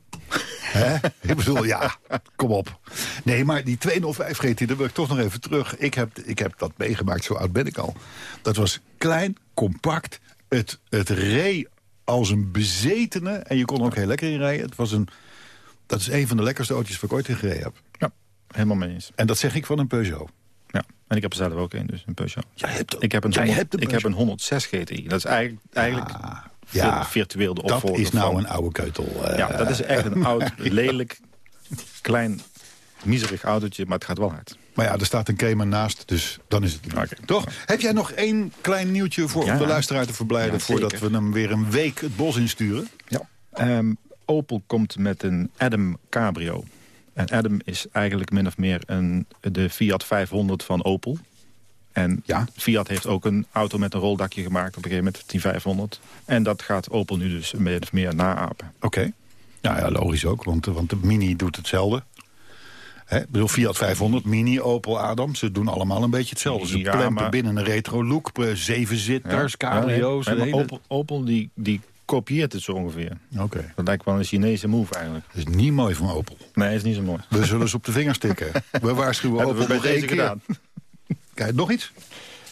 Ik bedoel, ja, kom op. Nee, maar die 205 GT, daar wil ik toch nog even terug. Ik heb, ik heb dat meegemaakt, zo oud ben ik al. Dat was klein, compact, het, het reed als een bezetene. En je kon ook heel lekker in rijden. Het was een, dat is een van de lekkerste autootjes waar ik ooit in gereden heb. Ja, helemaal mee eens. En dat zeg ik van een Peugeot. Ja, en ik heb er zelf ook een, dus een Peugeot. Jij hebt, ik heb een, jij 100, hebt ik heb een 106 GTI. Dat is eigenlijk, eigenlijk ja, virtueel de opvolger Dat is nou een oude keutel. Uh, ja, dat is echt een oud, lelijk, klein, miserig autootje, maar het gaat wel hard. Maar ja, er staat een Cayman naast, dus dan is het niet. Okay. Toch? Heb jij nog één klein nieuwtje voor om de luisteraar te verblijden... voordat we hem weer een week het bos insturen? Ja. Um, Opel komt met een Adam Cabrio. En Adam is eigenlijk min of meer een, de Fiat 500 van Opel. En ja. Fiat heeft ook een auto met een roldakje gemaakt op een gegeven moment, die 500. En dat gaat Opel nu dus min of meer naapen. Oké. Nou ja, logisch ook, want, want de Mini doet hetzelfde. Hè, bedoel, Fiat 500, Mini, Opel, Adam, ze doen allemaal een beetje hetzelfde. Ze ja, plempen maar... binnen een retro look, zeven zitters, ja, cabrio's. Ja, nee, Opel, Opel die, die kopieert het zo ongeveer. Oké. Dat lijkt wel een Chinese move eigenlijk. Dat is niet mooi van Opel. Nee, is niet zo mooi. We zullen ze op de vingers tikken. We waarschuwen Opel nog één keer. Gedaan. Kijk, nog iets?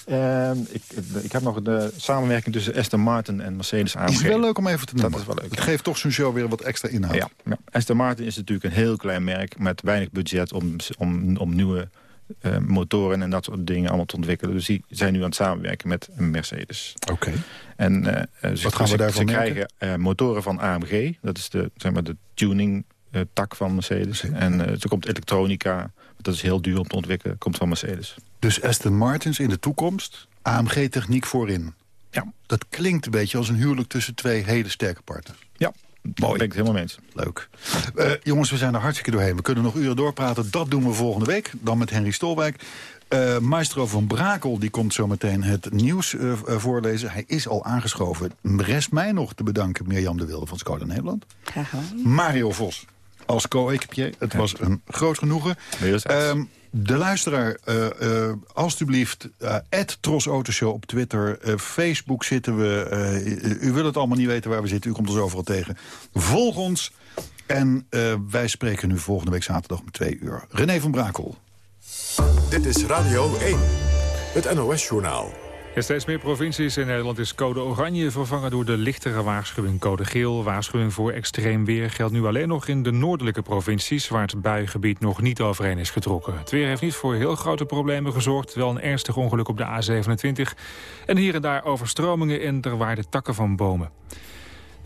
Uh, ik, ik heb nog de samenwerking tussen Aston Martin en Mercedes AMG. Is wel leuk om even te noemen. Dat is wel leuk. Het geeft toch zo'n show weer wat extra inhoud. Ja, ja. Aston Martin is natuurlijk een heel klein merk... met weinig budget om, om, om nieuwe eh, motoren en dat soort dingen allemaal te ontwikkelen. Dus die zijn nu aan het samenwerken met Mercedes. Oké. En uh, Wat ze, gaan we daarvan ze merken? krijgen motoren van AMG. Dat is de, zeg maar, de tuning tak van Mercedes. En uh, er komt elektronica, dat is heel duur om te ontwikkelen, komt van Mercedes. Dus Aston Martins in de toekomst, AMG-techniek voorin. Ja. Dat klinkt een beetje als een huwelijk tussen twee hele sterke partners. Ja, Mooi. daar ben ik het helemaal mee eens. Leuk. Uh, jongens, we zijn er hartstikke doorheen. We kunnen nog uren doorpraten. Dat doen we volgende week. Dan met Henry Stolwijk. Uh, Maestro van Brakel die komt zo meteen het nieuws uh, voorlezen. Hij is al aangeschoven. Rest mij nog te bedanken Mirjam de Wilde van Skoda Nederland. Graag gedaan. Mario Vos als co-equipier. Het was een groot genoegen. Um, de luisteraar, uh, uh, alstublieft, uh, Tros Autoshow op Twitter. Facebook zitten we. u wil het allemaal niet weten waar we zitten. U komt ons overal tegen. Volg ons. En wij spreken nu volgende week zaterdag om twee uur. René van Brakel. Dit is Radio 1. Het NOS-journaal. Steeds meer provincies in Nederland is code oranje vervangen door de lichtere waarschuwing code geel. Waarschuwing voor extreem weer geldt nu alleen nog in de noordelijke provincies... waar het buigebied nog niet overeen is getrokken. Het weer heeft niet voor heel grote problemen gezorgd. Wel een ernstig ongeluk op de A27. En hier en daar overstromingen en er takken van bomen.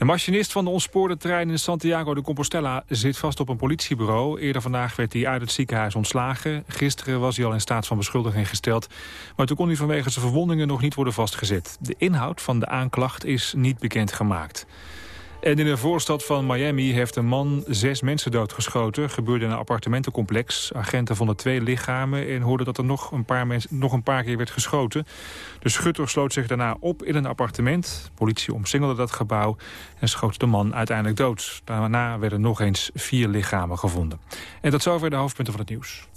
De machinist van de ontspoorde trein in Santiago de Compostela zit vast op een politiebureau. Eerder vandaag werd hij uit het ziekenhuis ontslagen. Gisteren was hij al in staat van beschuldiging gesteld. Maar toen kon hij vanwege zijn verwondingen nog niet worden vastgezet. De inhoud van de aanklacht is niet bekendgemaakt. En in een voorstad van Miami heeft een man zes mensen doodgeschoten. Gebeurde in een appartementencomplex. Agenten vonden twee lichamen en hoorden dat er nog een paar, mensen, nog een paar keer werd geschoten. De schutter sloot zich daarna op in een appartement. Politie omsingelde dat gebouw en schoot de man uiteindelijk dood. Daarna werden nog eens vier lichamen gevonden. En tot zover de hoofdpunten van het nieuws.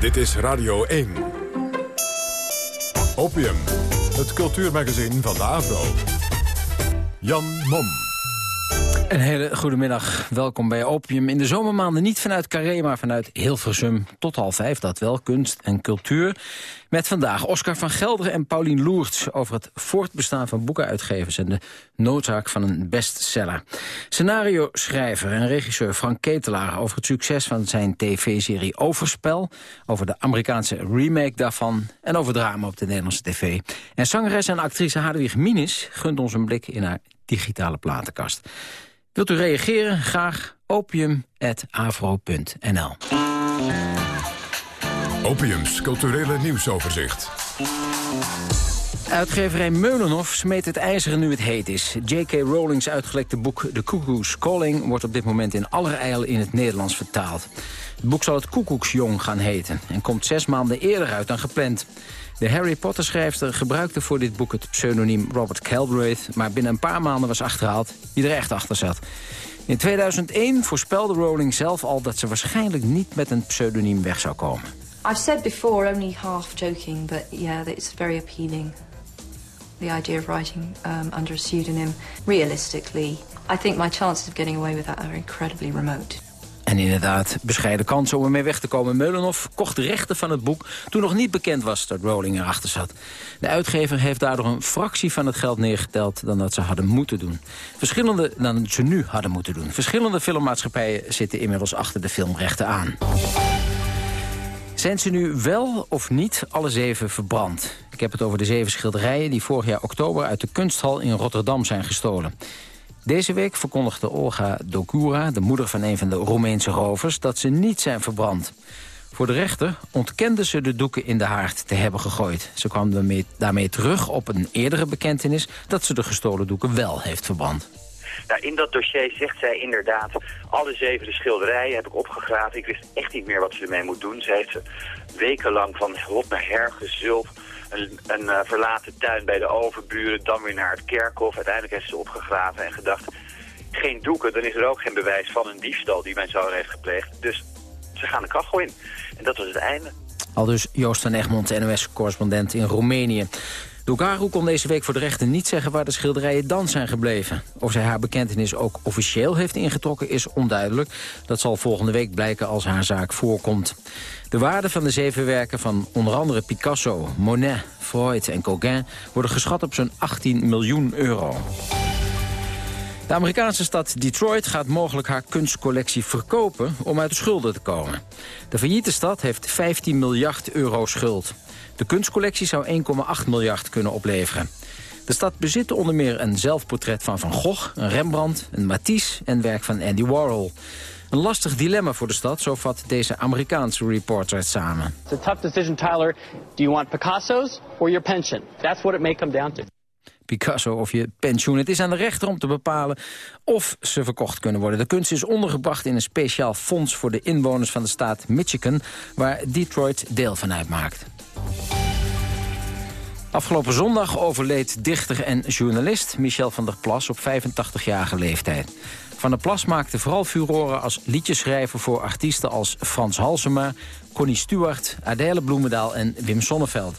Dit is Radio 1. Opium, het cultuurmagazin van de AVRO. Jan Mom. Een hele goede middag. Welkom bij Opium. In de zomermaanden niet vanuit Carré, maar vanuit Hilversum. Tot half vijf, dat wel, kunst en cultuur. Met vandaag Oscar van Gelderen en Paulien Loerts... over het voortbestaan van boekenuitgevers... en de noodzaak van een bestseller. Scenario-schrijver en regisseur Frank Ketelaar... over het succes van zijn tv-serie Overspel... over de Amerikaanse remake daarvan... en over drama op de Nederlandse tv. En zangeres en actrice Hadewig Minis... gunt ons een blik in haar digitale platenkast. Wilt u reageren? Graag opium.avro.nl. Opiums culturele nieuwsoverzicht. Uitgeverij Meulenhof smeet het ijzeren nu het heet is. J.K. Rowling's uitgelekte boek The Cuckoo's Calling... wordt op dit moment in allerijl in het Nederlands vertaald. Het boek zal het Koekoeksjong gaan heten... en komt zes maanden eerder uit dan gepland. De Harry Potter-schrijfster gebruikte voor dit boek het pseudoniem Robert Galbraith... maar binnen een paar maanden was achterhaald wie er echt achter zat. In 2001 voorspelde Rowling zelf al dat ze waarschijnlijk niet met een pseudoniem weg zou komen. I've said before, only half joking, but yeah, it's very appealing. The idea of writing um, under a pseudonym. Realistically, I think my chances of getting away with that are incredibly remote. En inderdaad, bescheiden kans om ermee weg te komen. Meulenhof kocht rechten van het boek toen nog niet bekend was dat Rowling erachter zat. De uitgever heeft daardoor een fractie van het geld neergeteld dan dat ze hadden moeten doen. Verschillende dan ze nu hadden moeten doen. Verschillende filmmaatschappijen zitten inmiddels achter de filmrechten aan. Zijn ze nu wel of niet alle zeven verbrand? Ik heb het over de zeven schilderijen die vorig jaar oktober uit de kunsthal in Rotterdam zijn gestolen. Deze week verkondigde Olga Dokura, de moeder van een van de Roemeense rovers, dat ze niet zijn verbrand. Voor de rechter ontkende ze de doeken in de haard te hebben gegooid. Ze kwam daarmee, terug op een eerdere bekentenis dat ze de gestolen doeken wel heeft verbrand. Nou, in dat dossier zegt zij inderdaad, alle zeven de schilderijen heb ik opgegraven. Ik wist echt niet meer wat ze ermee moet doen. Ze heeft wekenlang van hot naar her gezult. Een, een uh, verlaten tuin bij de overburen, dan weer naar het kerkhof. Uiteindelijk heeft ze opgegraven en gedacht, geen doeken, dan is er ook geen bewijs van een diefstal die mijn zoon heeft gepleegd. Dus ze gaan de kachel in. En dat was het einde. Al dus Joost van Egmond, NOS-correspondent in Roemenië. Dougaru kon deze week voor de rechter niet zeggen waar de schilderijen dan zijn gebleven. Of zij haar bekentenis ook officieel heeft ingetrokken is onduidelijk. Dat zal volgende week blijken als haar zaak voorkomt. De waarde van de zeven werken van onder andere Picasso, Monet, Freud en Gauguin... worden geschat op zo'n 18 miljoen euro. De Amerikaanse stad Detroit gaat mogelijk haar kunstcollectie verkopen om uit de schulden te komen. De failliete stad heeft 15 miljard euro schuld. De kunstcollectie zou 1,8 miljard kunnen opleveren. De stad bezit onder meer een zelfportret van Van Gogh, een Rembrandt, een Matisse en werk van Andy Warhol. Een lastig dilemma voor de stad, zo vat deze Amerikaanse reporter het samen. It's a tough decision, Tyler. Do you want Picasso's or your pension? That's what it may come down to. Picasso of je pensioen. Het is aan de rechter om te bepalen of ze verkocht kunnen worden. De kunst is ondergebracht in een speciaal fonds voor de inwoners van de staat Michigan... waar Detroit deel van uitmaakt. Afgelopen zondag overleed dichter en journalist Michel van der Plas op 85-jarige leeftijd. Van der Plas maakte vooral furoren als liedjeschrijver voor artiesten als Frans Halsema, Connie Stewart, Adèle Bloemendaal en Wim Sonneveld.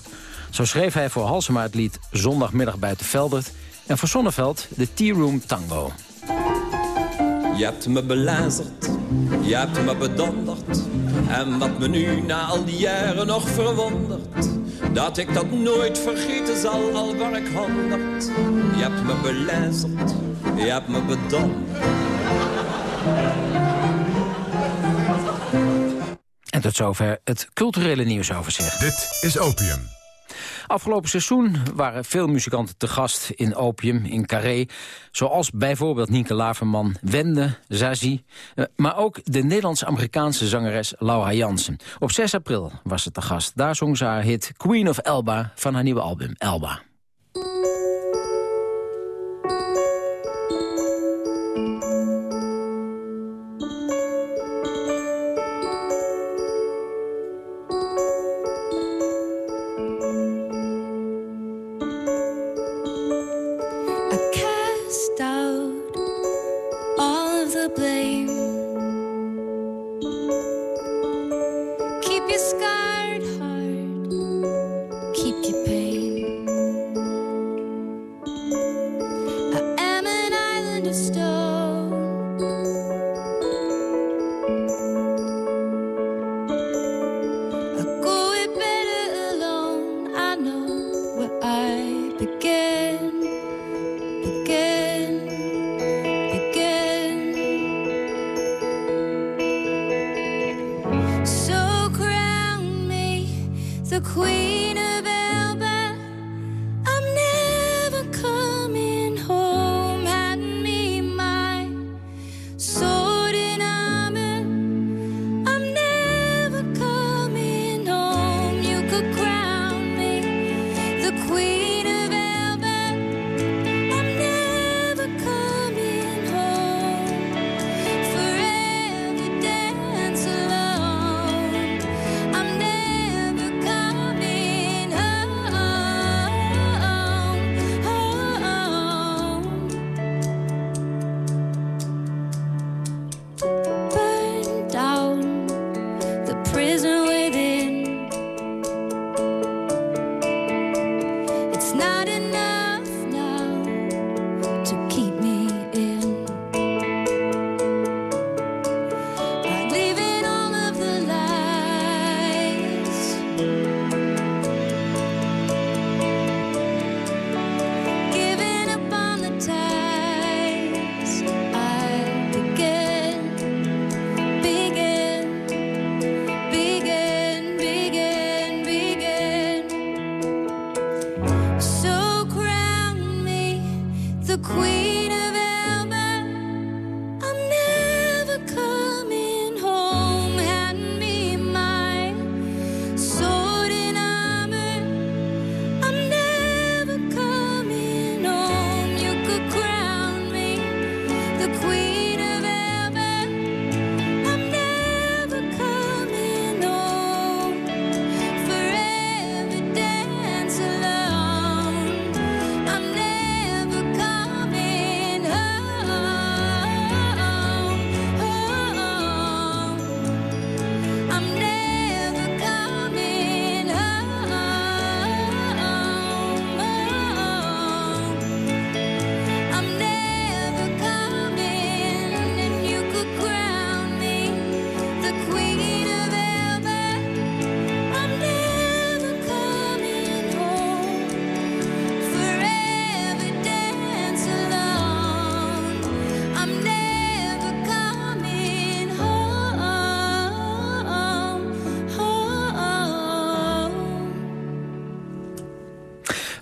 Zo schreef hij voor Halsema het lied Zondagmiddag buiten Veldert en voor Sonneveld de Tea Room Tango. Je hebt me belazerd, je hebt me bedonderd. En wat me nu na al die jaren nog verwondert. Dat ik dat nooit vergeten zal, al waar ik honderd. Je hebt me belazerd, je hebt me bedonderd. En tot zover het culturele nieuwsoverzicht. Dit is Opium. Afgelopen seizoen waren veel muzikanten te gast in Opium, in Carré. Zoals bijvoorbeeld Nienke Laverman, Wende, Zazie. eh, maar ook de Nederlands-Amerikaanse zangeres Laura Jansen. Op 6 april was ze te gast. Daar zong ze haar hit Queen of Elba van haar nieuwe album Elba.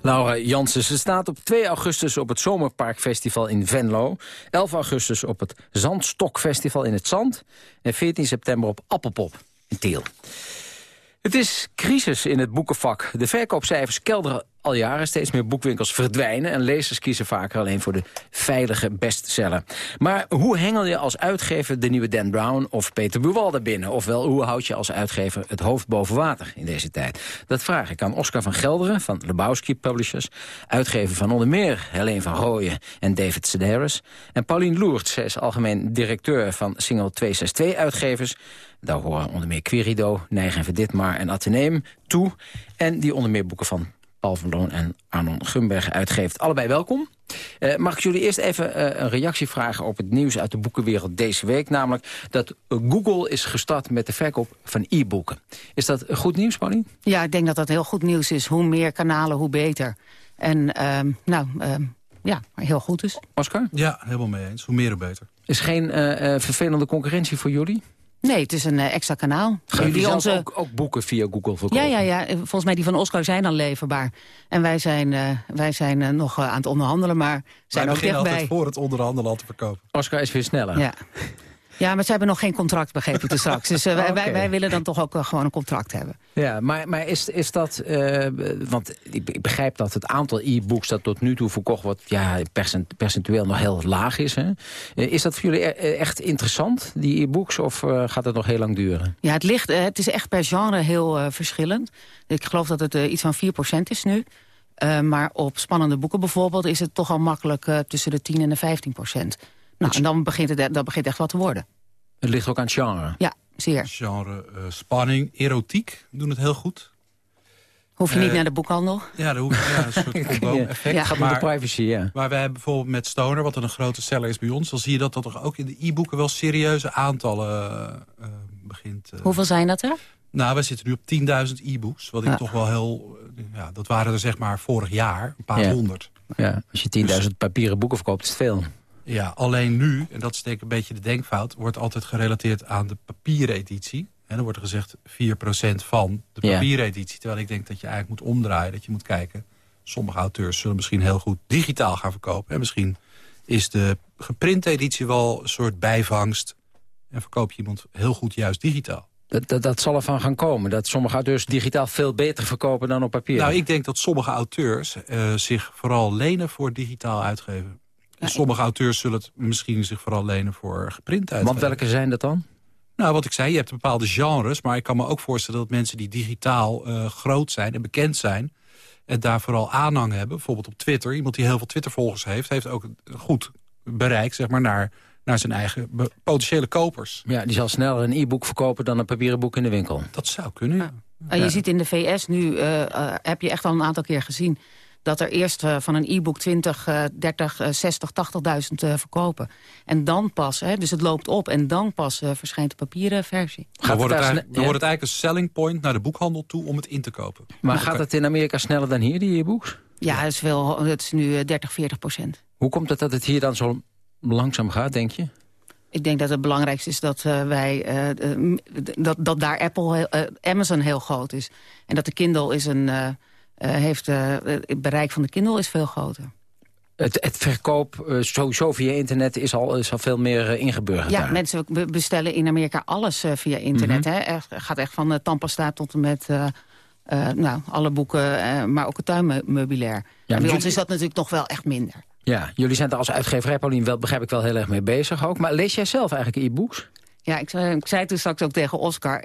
Laura Jansen, ze staat op 2 augustus op het Zomerparkfestival in Venlo. 11 augustus op het Zandstokfestival in het Zand. En 14 september op Appelpop in Tiel. Het is crisis in het boekenvak. De verkoopcijfers kelderen al jaren. Steeds meer boekwinkels verdwijnen. En lezers kiezen vaker alleen voor de veilige bestseller. Maar hoe hengel je als uitgever de nieuwe Dan Brown of Peter Buwalda binnen? Ofwel, hoe houd je als uitgever het hoofd boven water in deze tijd? Dat vraag ik aan Oscar van Gelderen van Lebowski Publishers. Uitgever van onder meer Helene van Rooyen en David Sedaris. En Pauline Loert, zij is algemeen directeur van Single 262 Uitgevers. Daar horen onder meer Querido, Neigen en Verditmar en Atheneum toe. En die onder meer boeken van Paul van Loon en Arnon Gumberg uitgeeft. Allebei welkom. Uh, mag ik jullie eerst even uh, een reactie vragen op het nieuws uit de boekenwereld deze week. Namelijk dat Google is gestart met de verkoop van e-boeken. Is dat goed nieuws, Paulien? Ja, ik denk dat dat heel goed nieuws is. Hoe meer kanalen, hoe beter. En uh, nou, ja, heel goed dus. Oscar? Ja, helemaal mee eens. Hoe meer, hoe beter. Is geen eh, vervelende concurrentie voor jullie? Nee, het is een uh, extra kanaal. Gaan jullie onze... ook, ook, boeken via Google verkopen? Ja, ja, ja, volgens mij die van Oscar zijn al leverbaar. En wij zijn, uh, wij zijn uh, nog aan het onderhandelen, maar zijn wij ook dichtbij. altijd voor het onderhandelen al te verkopen. Oscar is weer sneller. Ja. Ja, maar ze hebben nog geen contract, begreep ik straks. Dus uh, wij, okay. wij, willen dan toch ook uh, gewoon een contract hebben. Ja, maar, maar is, is dat... Uh, want ik begrijp dat het aantal e-books dat tot nu toe verkocht wordt... ja, percent, percentueel nog heel laag is. Hè? Is dat voor jullie echt interessant, die e-books? Of gaat het nog heel lang duren? Ja, het, ligt, het is echt per genre heel verschillend. Ik geloof dat het iets van 4% is nu. maar op spannende boeken bijvoorbeeld... is het toch al makkelijk tussen de 10 en de 15%. Nou, en dan begint het, dat begint echt wat te worden. Het ligt ook aan het genre? Ja, zeer. Genre, uh, spanning, erotiek doen het heel goed. Hoef je uh, niet naar de boekhandel? Ja, dat hoef, ja een soort condoom-effect. ja. Gaat met de privacy, ja. Maar wij hebben bijvoorbeeld met Stoner, wat een grote seller is bij ons... dan zie je dat dat toch ook in de e-boeken wel serieuze aantallen uh, begint. Hoeveel zijn dat er? Nou, wij zitten nu op 10.000 e-books. Wat ik ja. toch wel heel... Ja, dat waren er zeg maar vorig jaar, een paar ja. honderd. Ja, als je 10.000 dus, papieren boeken verkoopt, is het veel. Ja, alleen nu, en dat is denk ik een beetje de denkfout... wordt altijd gerelateerd aan de papieren editie. En dan wordt er gezegd 4% van de papieren editie. Terwijl ik denk dat je eigenlijk moet omdraaien. Dat je moet kijken, sommige auteurs zullen misschien heel goed digitaal gaan verkopen. En misschien is de geprinte editie wel een soort bijvangst. En verkoop je iemand heel goed juist digitaal. Dat, dat, dat, zal ervan gaan komen. Dat sommige auteurs digitaal veel beter verkopen dan op papier. Nou, ik denk dat sommige auteurs uh, zich vooral lenen voor digitaal uitgeven. Ja, Sommige auteurs zullen het misschien zich vooral lenen voor geprint uit. Want welke zijn dat dan? Nou, wat ik zei, je hebt bepaalde genres... maar ik kan me ook voorstellen dat mensen die digitaal uh, groot zijn en bekend zijn... en daar vooral aanhang hebben, bijvoorbeeld op Twitter... iemand die heel veel Twitter-volgers heeft... heeft ook een goed bereik zeg maar, naar, naar zijn eigen potentiële kopers. Ja, die zal sneller een e-book verkopen dan een papieren boek in de winkel. Dat zou kunnen, ja. En je ziet in de VS nu, uh, uh, heb je echt al een aantal keer gezien dat er eerst uh, van een e-book 20, uh, 30, uh, 60, 80.000 verkopen. En dan pas, hè, dus het loopt op en dan pas uh, verschijnt de papieren versie. Dan wordt, het dan wordt het eigenlijk een selling point naar de boekhandel toe om het in te kopen. Maar gaat het in Amerika sneller dan hier, die e-books? Ja, het is, wel, het is nu 30, 40 procent. Hoe komt het dat het hier dan zo langzaam gaat, denk je? Ik denk dat het belangrijkste is dat uh, wij uh, dat, dat daar Apple, heel, uh, Amazon heel groot is. En dat de Kindle is een, heeft, het bereik van de Kindle is veel groter. Het, het verkoop uh, sowieso via internet is al, is al veel meer uh, ingeburgerd. Ja, daar. mensen bestellen in Amerika alles uh, via internet. Mm -hmm. hè. Er gaat echt van tandpasta tot en met nou, alle boeken, maar ook het tuinmeubilair. Ja, bij ons is dat natuurlijk nog wel echt minder. Ja, jullie zijn er als uitgeverij, Paulien, wel, begrijp ik wel heel erg mee bezig ook. Maar lees jij zelf eigenlijk e-books? Ja, ik, ik zei toen straks ook tegen Oscar,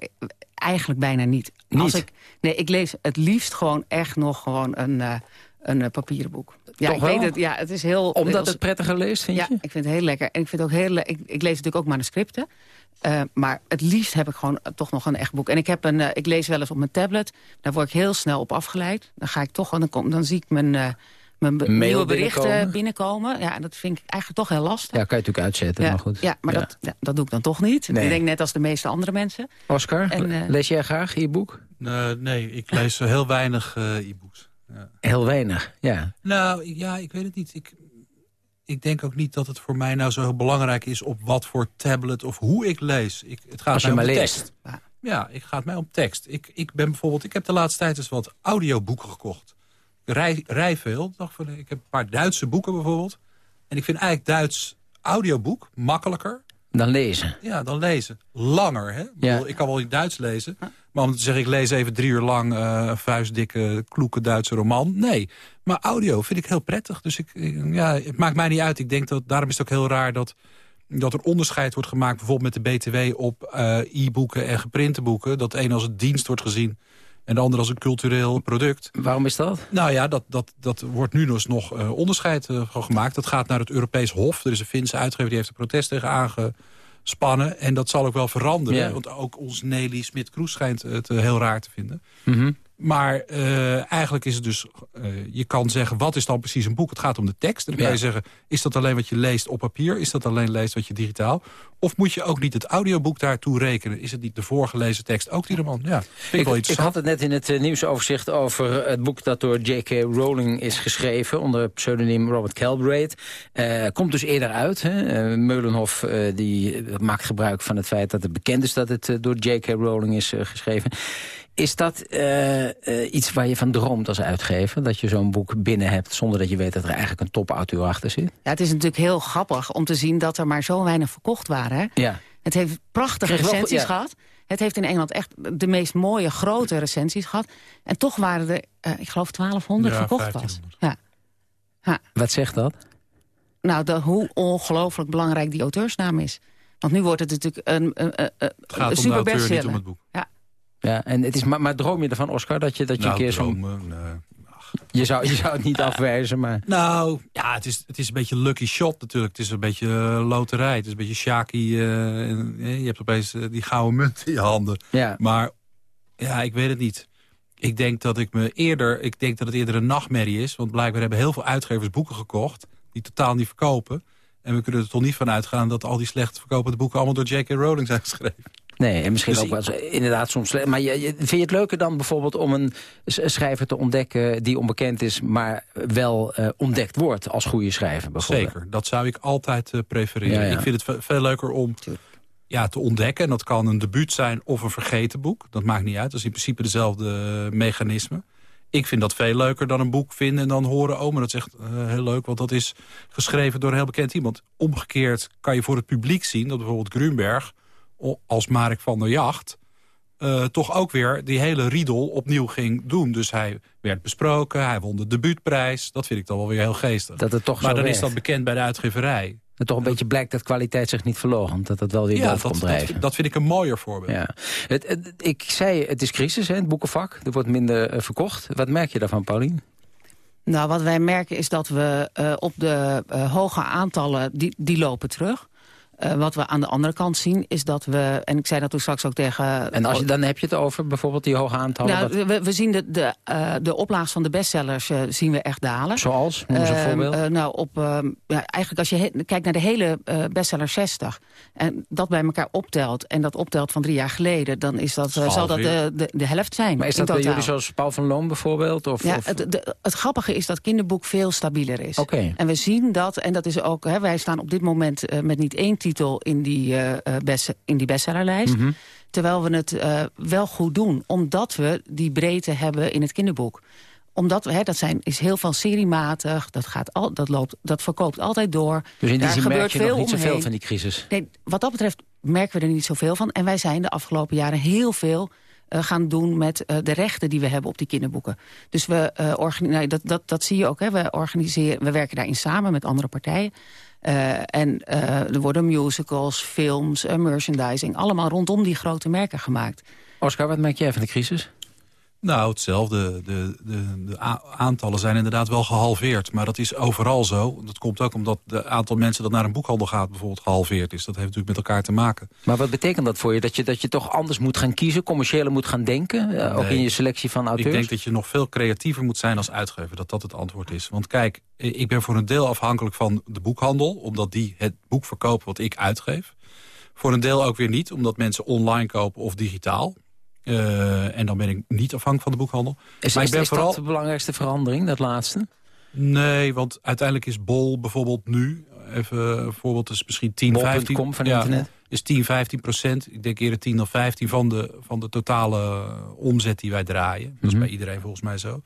eigenlijk bijna niet. niet? Als ik, nee, ik lees het liefst gewoon echt nog gewoon een, uh, een uh, papieren boek. Ja, Toch ik weet het. Ja, het is heel. Omdat het prettiger leest, vind ja, je? ik vind het heel lekker. En ik vind ook heel. Ik, ik lees natuurlijk ook manuscripten. Uh, maar het liefst heb ik gewoon toch nog een echt boek. En ik, heb een, uh, ik lees wel eens op mijn tablet. Daar word ik heel snel op afgeleid. Dan ga ik toch, dan, kom, dan zie ik mijn, mijn be Mail nieuwe berichten binnenkomen. binnenkomen. Ja, dat vind ik eigenlijk toch heel lastig. Ja, kan je natuurlijk uitzetten, ja, maar goed. Ja, maar Ja. Dat, ja, dat doe ik dan toch niet. Nee. Ik denk net als de meeste andere mensen. Oscar, En, eh, lees jij graag e-book? Uh, nee, ik lees uh, heel weinig uh, e-books. Ja. Heel weinig, ja. Nou, ik- ja, ik weet het niet. Ik, ik denk ook niet dat het voor mij nou zo heel belangrijk is... op wat voor tablet of hoe ik lees. Ik, het gaat Als je mij maar om leest. tekst. Ja, ik gaat mij om tekst. Ik, ik ben bijvoorbeeld, ik heb de laatste tijd eens wat audioboeken gekocht. Rij, rij veel. Dacht van, ik heb een paar Duitse boeken bijvoorbeeld. En ik vind eigenlijk Duits audioboek makkelijker. Dan lezen. Ja, dan lezen. Langer, hè? Ik, bedoel, ik kan wel in Duits lezen. Maar om te zeggen, ik lees even drie uur lang... een vuistdikke, kloeke Duitse roman. Nee. Maar audio vind ik heel prettig. Dus ik, ja, het maakt mij niet uit. Ik denk dat, daarom is het ook heel raar dat, dat er onderscheid wordt gemaakt... bijvoorbeeld met de BTW op eh, e-boeken en geprinte boeken. Dat een als een dienst wordt gezien... en de ander als een cultureel product. Waarom is dat? Nou ja, dat, dat, dat wordt nu dus nog eh, onderscheid eh, gemaakt. Dat gaat naar het Europees Hof. Er is een Finse uitgever die heeft er protest tegen aangespannen. En dat zal ook wel veranderen. Ja. Want ook ons Nelly Smit-Kroes schijnt het eh, heel raar te vinden. Mhm. Maar eh, eigenlijk is het dus... eh, je kan zeggen, wat is dan precies een boek? Het gaat om de tekst. En dan kan Ja. je zeggen, is dat alleen wat je leest op papier? Is dat alleen leest wat je digitaal? Of moet je ook niet het audioboek daartoe rekenen? Is het niet de voorgelezen tekst ook die roman? Ja, ik, Ik, had het net in het eh, nieuwsoverzicht over het boek dat door J.K. Rowling is geschreven... onder pseudoniem Robert Galbraith. Eh, komt dus eerder uit. Hè? Meulenhof die maakt gebruik van het feit dat het bekend is... dat het door J.K. Rowling is geschreven. Is dat eh, eh, iets waar je van droomt als uitgever? Dat je zo'n boek binnen hebt zonder dat je weet dat er eigenlijk een topauteur achter zit? Ja, het is natuurlijk heel grappig om te zien dat er maar zo weinig verkocht waren. Hè? Ja. Het heeft prachtige recensies ja. gehad. Het heeft in Engeland echt de meest mooie, grote recensies gehad. En toch waren er, eh, ik geloof, 1200 Ja, verkocht. 1500. Ja. Wat zegt dat? Nou, de, hoe ongelooflijk belangrijk die auteursnaam is. Want nu wordt het natuurlijk een, een, een, een Het gaat om de super auteur, niet bestseller. om het boek. Ja. Ja, en het is, maar, maar droom je ervan, Oscar, dat je, dat je Nou, een keer zo'n... dromen, nee. Je zou, je zou het niet afwijzen, maar... Nou, ja, het is, het is een beetje lucky shot natuurlijk. Het is een beetje eh, loterij. Het is een beetje Shaki. eh, en, eh, je hebt opeens die gouden munt in je handen. Ja. Maar ja, ik weet het niet. Ik denk dat ik me eerder, ik denk dat het eerder een nachtmerrie is. Want blijkbaar hebben heel veel uitgevers boeken gekocht die totaal niet verkopen. En we kunnen er toch niet van uitgaan dat al die slecht verkopende boeken allemaal door J.K. Rowling zijn geschreven. Nee, en misschien Dus ook wel inderdaad soms... slecht. Maar je, je- vind je het leuker dan bijvoorbeeld om een schrijver te ontdekken... die onbekend is, maar wel eh, ontdekt wordt als goede schrijver bijvoorbeeld? Zeker, dat zou ik altijd eh, prefereren. Ja, ja. Ik vind het ve- veel leuker om ja, te ontdekken. En dat kan een debuut zijn of een vergeten boek. Dat maakt niet uit. Dat is in principe dezelfde eh, mechanisme. Ik vind dat veel leuker dan een boek vinden en dan horen... oh, maar dat is echt heel leuk, want dat is geschreven door een heel bekend iemand. Omgekeerd kan je voor het publiek zien dat bijvoorbeeld Grunberg... als Marek van der Jacht... eh, toch ook weer die hele riedel opnieuw ging doen. Dus hij werd besproken, hij won de debuutprijs. Dat vind ik dan wel weer heel geestig. Dat het toch maar zo dan is dat bekend bij de uitgeverij. Dat toch een beetje blijkt dat kwaliteit zich niet verlogen. Dat dat wel weer Ja, boven komt drijven. dat, dat vind ik een mooier voorbeeld. Ja. Het, het- ik zei, het is crisis, hè, het boekenvak. Er wordt minder eh, verkocht. Wat merk je daarvan, Paulien? Nou, wat wij merken is dat we eh, op de hoge aantallen, die, die lopen terug. Eh, wat we aan de andere kant zien is dat we, en ik zei dat toen straks ook tegen... En als je, dan heb je het over bijvoorbeeld die hoge aantallen. Nou, wat- we, we zien de, de, eh, de oplaags van de bestsellers eh, zien we echt dalen. zoals? Noem eens een Ehm, voorbeeld. nou, op, ehm, ja, eigenlijk als je kijkt naar de hele bestseller 60... en dat bij elkaar optelt en dat optelt van drie jaar geleden... dan is dat, zal dat de, de, de helft zijn maar is dat bij jullie zoals Paul van Loon bijvoorbeeld? Of, Ja, of- het, de- het grappige is dat kinderboek veel stabieler is. Oké. En we zien dat, en dat is ook... Hè, wij staan op dit moment met niet één titel in die, eh, best, in die bestsellerlijst. Mhm. Terwijl we het eh, wel goed doen. Omdat we die breedte hebben in het kinderboek omdat we, hè, dat zijn, is heel veel seriematig, dat, gaat al, dat, loopt, dat verkoopt altijd door. dus in die zin merk gebeurt je veel nog niet zoveel van die crisis. Nee, wat dat betreft merken we er niet zoveel van. En wij zijn de afgelopen jaren heel veel gaan doen met de rechten die we hebben op die kinderboeken. Dus we organiseren, dat, dat, dat zie je ook, hè, we, organiseren, we werken daarin samen met andere partijen. Eh, en eh, er worden musicals, films, eh, merchandising, allemaal rondom die grote merken gemaakt. Oscar, wat merk jij van de crisis? Nou, hetzelfde. De, de, de aantallen zijn inderdaad wel gehalveerd. Maar dat is overal zo. Dat komt ook omdat het aantal mensen dat naar een boekhandel gaat... bijvoorbeeld gehalveerd is. Dat heeft natuurlijk met elkaar te maken. Maar wat betekent dat voor je? Dat je, dat je toch anders moet gaan kiezen, commerciële moet gaan denken? eh, ook Nee. in je selectie van auteurs? Ik denk dat je nog veel creatiever moet zijn als uitgever. Dat dat het antwoord is. Want kijk, ik ben voor een deel afhankelijk van de boekhandel. Omdat die het boek verkopen wat ik uitgeef. Voor een deel ook weer niet. Omdat mensen online kopen of digitaal. Eh, en dan ben ik niet afhankelijk van de boekhandel. Is, maar is, ik ben is vooral... dat de belangrijkste verandering, dat laatste? Nee, want uiteindelijk is Bol bijvoorbeeld nu... Even een voorbeeld is misschien 10, Bol.com 15... van internet? is 10, 15 procent. Ik denk eerder 10 of 15 van de, van de totale omzet die wij draaien. Dat is Mhm. bij iedereen volgens mij zo.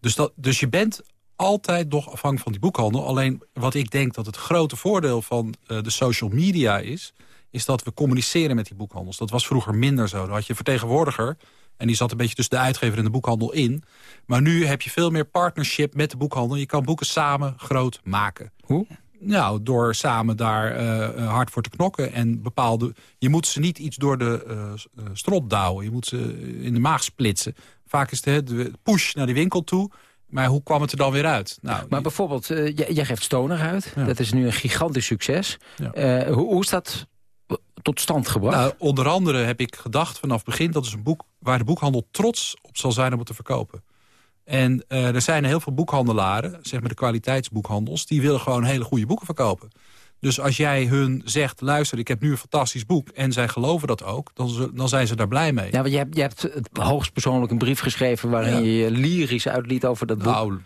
Dus, dat, dus je bent altijd nog afhankelijk van die boekhandel. Alleen wat ik denk dat het grote voordeel van uh, de social media is... is dat we communiceren met die boekhandels. Dat was vroeger minder zo. Dan had je een vertegenwoordiger... en die zat een beetje tussen de uitgever en de boekhandel in. Maar nu heb je veel meer partnership met de boekhandel. Je kan boeken samen groot maken. Hoe? Nou, door samen daar uh, hard voor te knokken. En bepaalde, je moet ze niet iets door de uh, strot douwen. Je moet ze in de maag splitsen. Vaak is het de push naar die winkel toe. Maar hoe kwam het er dan weer uit? Nou, maar bijvoorbeeld, uh, jij, geeft Stoner uit. Dat is nu een gigantisch succes. Ja. hoe, hoe is dat tot stand gebracht? Nou, onder andere heb ik gedacht vanaf het begin... dat is een boek waar de boekhandel trots op zal zijn om het te verkopen. En uh, er zijn heel veel boekhandelaren, zeg maar de kwaliteitsboekhandels... die willen gewoon hele goede boeken verkopen. Dus als jij hun zegt, luister, ik heb nu een fantastisch boek... en zij geloven dat ook, dan, dan zijn ze daar blij mee. Ja, want je hebt, je hebt hoogstpersoonlijk een brief geschreven... waarin ja. je je lyrisch uitliet over dat boek. Nou,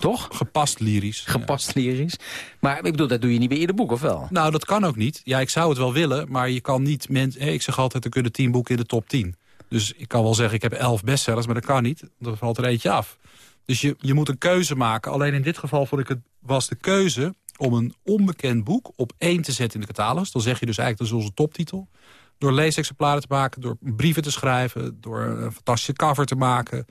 toch? Gepast lyrisch. Gepast ja. lyrisch. Maar ik bedoel, dat doe je niet bij ieder boek, of wel? Nou, dat kan ook niet. Ja, ik zou het wel willen, maar je kan niet... Mensen, ik zeg altijd, er kunnen tien boeken in de top 10. Dus ik kan wel zeggen, ik heb elf bestsellers, maar dat kan niet. Dan valt er eentje af. Dus je, je moet een keuze maken. Alleen in dit geval vond ik het, was de keuze om een onbekend boek op één te zetten in de catalogus. Dan zeg je dus eigenlijk, dat is onze toptitel. Door leesexemplaren te maken, door brieven te schrijven... door een fantastische cover te maken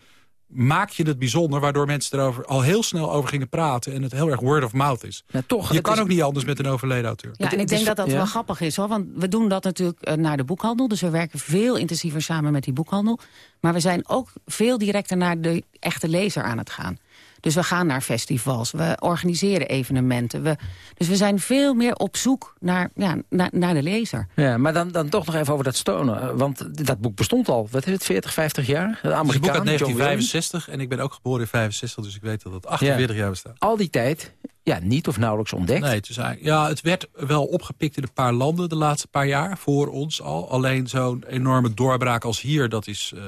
maak je het bijzonder... waardoor mensen erover al heel snel over gingen praten... en het heel erg word of mouth is. Ja, toch, je kan is... ook niet anders met een overleden auteur. Ja, en ik denk dat dat wel grappig is, hoor. Want we doen dat natuurlijk naar de boekhandel. Dus we werken veel intensiever samen met die boekhandel. Maar we zijn ook veel directer naar de echte lezer aan het gaan. Dus we gaan naar festivals, we organiseren evenementen. We, dus we zijn veel meer op zoek naar, ja, naar, naar de lezer. Ja, maar dan, dan toch nog even over dat stonen. Want dat boek bestond al, wat is het, 40, 50 jaar? Het is een boek uit 1965 en ik ben ook geboren in 65... dus ik weet dat het 48 ja. jaar bestaat. Al die tijd ja, niet of nauwelijks ontdekt. Nee, het, is eigenlijk, ja, het werd wel opgepikt in een paar landen de laatste paar jaar. Voor ons al. Alleen zo'n enorme doorbraak als hier, dat, is, uh,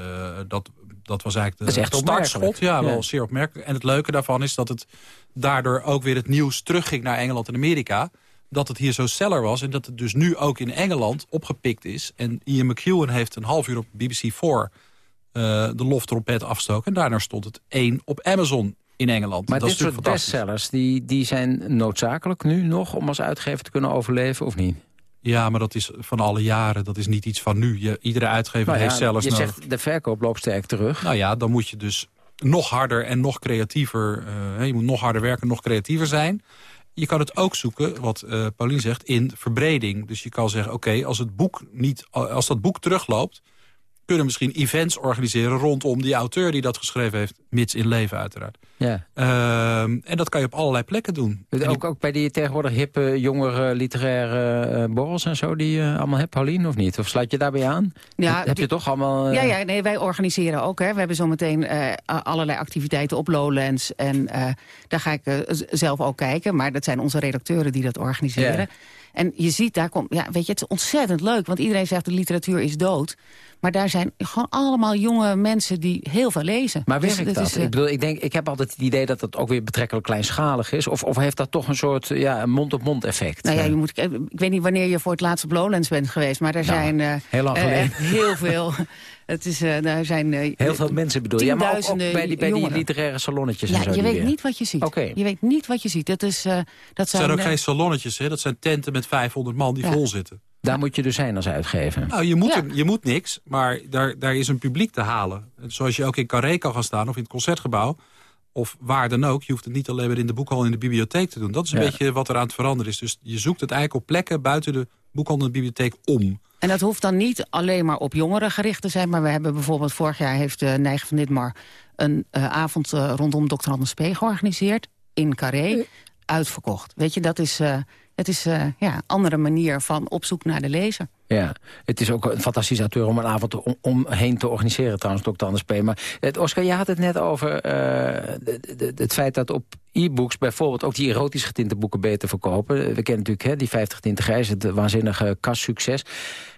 dat dat was eigenlijk de startschot. Ja, wel zeer opmerkelijk. En het leuke daarvan is dat het daardoor ook weer het nieuws terugging naar Engeland en Amerika. Dat het hier zo seller was en dat het dus nu ook in Engeland opgepikt is. En Ian McEwan heeft een half uur op BBC 4 uh, de loftrompet afgestoken. En daarna stond het één op Amazon in Engeland. Maar dat dit soort bestsellers, die, die zijn noodzakelijk nu nog... om als uitgever te kunnen overleven, of niet? Ja, maar dat is van alle jaren. Dat is niet iets van nu. Je, iedere uitgever nou ja, heeft zelfs je nodig. zegt de verkoop loopt sterk terug. Nou ja, dan moet je dus nog harder en nog creatiever... Uh, je moet nog harder werken, nog creatiever zijn. Je kan het ook zoeken, wat uh, Paulien zegt, in verbreding. Dus je kan zeggen, oké, als het boek niet, als dat boek terugloopt kunnen misschien events organiseren rondom die auteur die dat geschreven heeft. Mits in leven uiteraard. Ja. Uh, en dat kan je op allerlei plekken doen. Ook, ook bij die tegenwoordig hippe, jongere literaire uh, borrels en zo die je allemaal hebt, Pauline, of niet? Of sluit je daarbij aan? Ja, heb die, je toch allemaal... Uh... Ja, ja nee, wij organiseren ook. Hè. We hebben zometeen uh, allerlei activiteiten op Lowlands. En daar ga ik zelf ook kijken. Maar dat zijn onze redacteuren die dat organiseren. Ja. En je ziet, daar komt, ja, weet je, het is ontzettend leuk. Want iedereen zegt de literatuur is dood. Maar daar zijn gewoon allemaal jonge mensen die heel veel lezen. Maar werkt dus, dat? Is, ik, bedoel, ik, denk, ik heb altijd het idee dat het ook weer betrekkelijk kleinschalig is. Of, of heeft dat toch een soort ja, mond-op-mond effect? Nou ja, je moet, ik weet niet wanneer je voor het laatst op Lowlands bent geweest. Maar er nou, zijn uh, heel, lang geleden. Uh, heel veel... Het is, uh, daar zijn uh, heel veel mensen bedoel je, ja, maar ook, ook bij, die, bij die literaire salonnetjes ja, en zo. Je weet weer. niet wat je ziet. Okay. Je weet niet wat je ziet. Dat, is, uh, dat zijn, zijn ook geen salonnetjes, hè? dat zijn tenten met 500 man die ja. vol zitten. Daar moet je dus zijn als uitgever. Nou, je moet, ja. er, je moet niks, maar daar, daar is een publiek te halen. Zoals je ook in Carré kan gaan staan of in het Concertgebouw. Of waar dan ook. Je hoeft het niet alleen maar in de boekhandel in de bibliotheek te doen. Dat is een ja. beetje wat er aan het veranderen is. Dus je zoekt het eigenlijk op plekken buiten de boekhandel en de bibliotheek om. En dat hoeft dan niet alleen maar op jongeren gericht te zijn. Maar we hebben bijvoorbeeld vorig jaar heeft uh, Nijgen van Ditmar... een uh, avond uh, rondom Dr. Anders P. georganiseerd. In Carré. Uitverkocht. Weet je, dat is... Het is uh, ja, een andere manier van op zoek naar de lezer. Ja, het is ook een fantastische auteur om een avond om, omheen te organiseren trouwens, Dr. Anders P. Maar het, Oscar, je had het net over uh, de, de, het feit dat op e-books bijvoorbeeld ook die erotisch getinte boeken beter verkopen. We kennen natuurlijk hè, die 50 tinten grijs, het waanzinnige kassucces.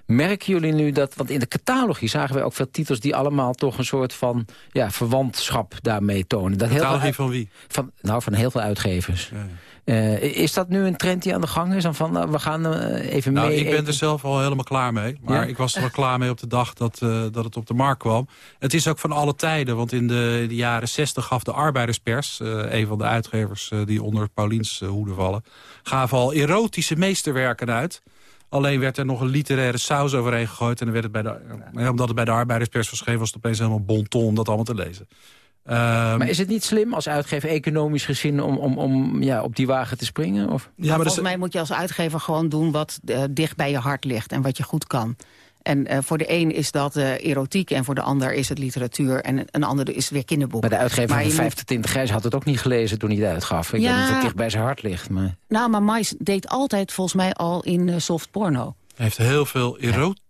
Merken jullie nu dat, want in de catalogie zagen we ook veel titels... die allemaal toch een soort van ja, verwantschap daarmee tonen. Dat catalogie heel van wie? Van, nou, van heel veel uitgevers. Ja, ja. Uh, is dat nu een trend die aan de gang is? Dan van, nou, we gaan uh, even nou, mee... Ik ben er zelf al helemaal klaar mee. Maar ja? ik was er wel klaar mee op de dag dat, uh, dat het op de markt kwam. Het is ook van alle tijden. Want in de, de jaren 60 gaf de arbeiderspers... een van de uitgevers die onder Pauliens hoede vallen... gaven al erotische meesterwerken uit... Alleen werd er nog een literaire saus overheen gegooid. En dan werd het bij de, omdat het bij de arbeiderspers verscheen... was het opeens helemaal bonton om dat allemaal te lezen. Um, maar is het niet slim als uitgever economisch gezien om, om, om ja, op die wagen te springen? Of? Ja, maar volgens mij moet je als uitgever gewoon doen wat uh, dicht bij je hart ligt en wat je goed kan. En uh, voor de een is dat uh, erotiek en voor de ander is het literatuur... en een ander is weer kinderboek. Maar de uitgever maar van 50 Tinte Grijs had het ook niet gelezen toen hij het uitgaf. Ik ja, denk dat het dicht bij zijn hart ligt. Maar... Nou, maar Mais deed altijd volgens mij al in uh, soft porno. Hij heeft heel veel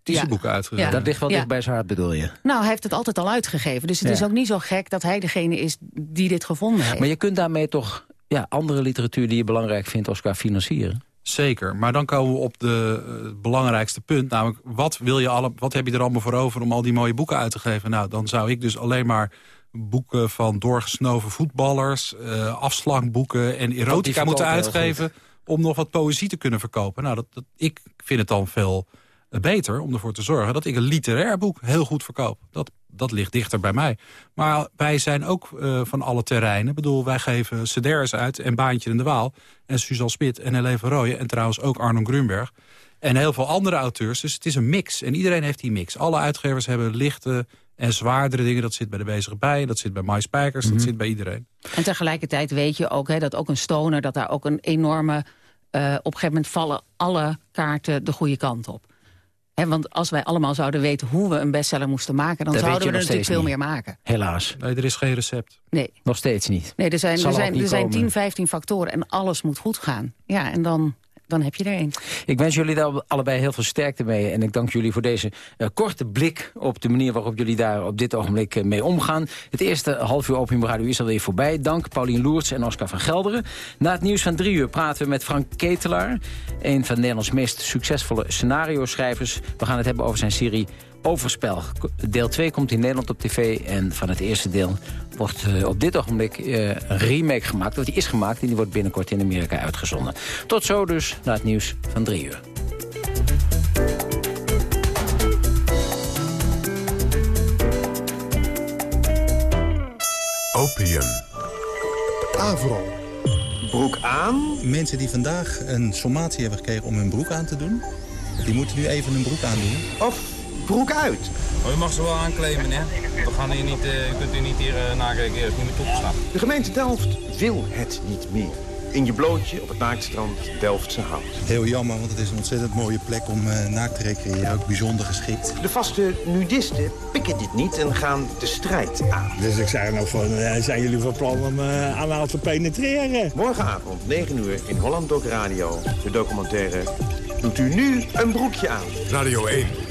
erotische ja. boeken uitgegeven. Ja. Dat ligt wel dicht bij zijn hart, bedoel je? Nou, hij heeft het altijd al uitgegeven. Dus het is ook niet zo gek dat hij degene is die dit gevonden heeft. Maar je kunt daarmee toch ja, andere literatuur die je belangrijk vindt... Oscar financieren? Zeker, maar dan komen we op de, uh, het belangrijkste punt. Namelijk, wat, wil je alle, wat heb je er allemaal voor over om al die mooie boeken uit te geven? Nou, dan zou ik dus alleen maar boeken van doorgesnoven voetballers... Uh, afslangboeken en erotica moeten uitgeven... om nog wat poëzie te kunnen verkopen. Nou, dat, dat, ik vind het dan veel beter om ervoor te zorgen... dat ik een literair boek heel goed verkoop. Dat, dat ligt dichter bij mij. Maar wij zijn ook uh, van alle terreinen. Ik bedoel, wij geven cd's uit en Baantje in de Waal... en Suzanne Smit en Helene van Rooyen... en trouwens ook Arno Grunberg. En heel veel andere auteurs. Dus het is een mix. En iedereen heeft die mix. Alle uitgevers hebben lichte en zwaardere dingen. Dat zit bij de bezige bij, dat zit bij My Spijkers, mm -hmm. dat zit bij iedereen. En tegelijkertijd weet je ook hè, dat ook een stoner... dat daar ook een enorme... Uh, op een gegeven moment vallen alle kaarten de goede kant op. He, want als wij allemaal zouden weten hoe we een bestseller moesten maken... dan dat zouden we er natuurlijk veel niet. meer maken. Helaas. Nee, er is geen recept. Nee. Nog steeds niet. Nee, er zijn, er zijn, er zijn 10, 15 factoren en alles moet goed gaan. Ja, en dan dan heb je er één. Ik wens jullie daar allebei heel veel sterkte mee. En ik dank jullie voor deze uh, korte blik op de manier waarop jullie daar op dit ogenblik uh, mee omgaan. Het eerste half uur Opium Radio is alweer voorbij. Dank Paulien Loerts en Oscar van Gelderen. Na het nieuws van drie uur praten we met Frank Ketelaar. Een van Nederlands meest succesvolle scenario-schrijvers. We gaan het hebben over zijn serie Overspel. Deel 2 komt in Nederland op tv en van het eerste deel wordt uh, op dit ogenblik uh, een remake gemaakt. Of die is gemaakt en die wordt binnenkort in Amerika uitgezonden. Tot zo dus naar het nieuws van drie uur. Opium. Avro. Broek aan? Mensen die vandaag een sommatie hebben gekregen om hun broek aan te doen... die moeten nu even een broek aandoen. Of broek uit. Oh, u mag ze wel aanklemen, hè? We gaan hier niet, uh, u kunt u niet hier uh, nakijken, eerst niet meer toegestaan. De gemeente Delft wil het niet meer. In je blootje op het naaktstrand Delftse Hout. Heel jammer, want het is een ontzettend mooie plek om uh, naakt te recreëren. Ook bijzonder geschikt. De vaste nudisten pikken dit niet en gaan de strijd aan. Dus ik zei nog van, uh, zijn jullie van plan om uh, aan te penetreren? Morgenavond, 9 uur, in Holland Dok Radio. De documentaire Doet u nu een broekje aan. Radio 1.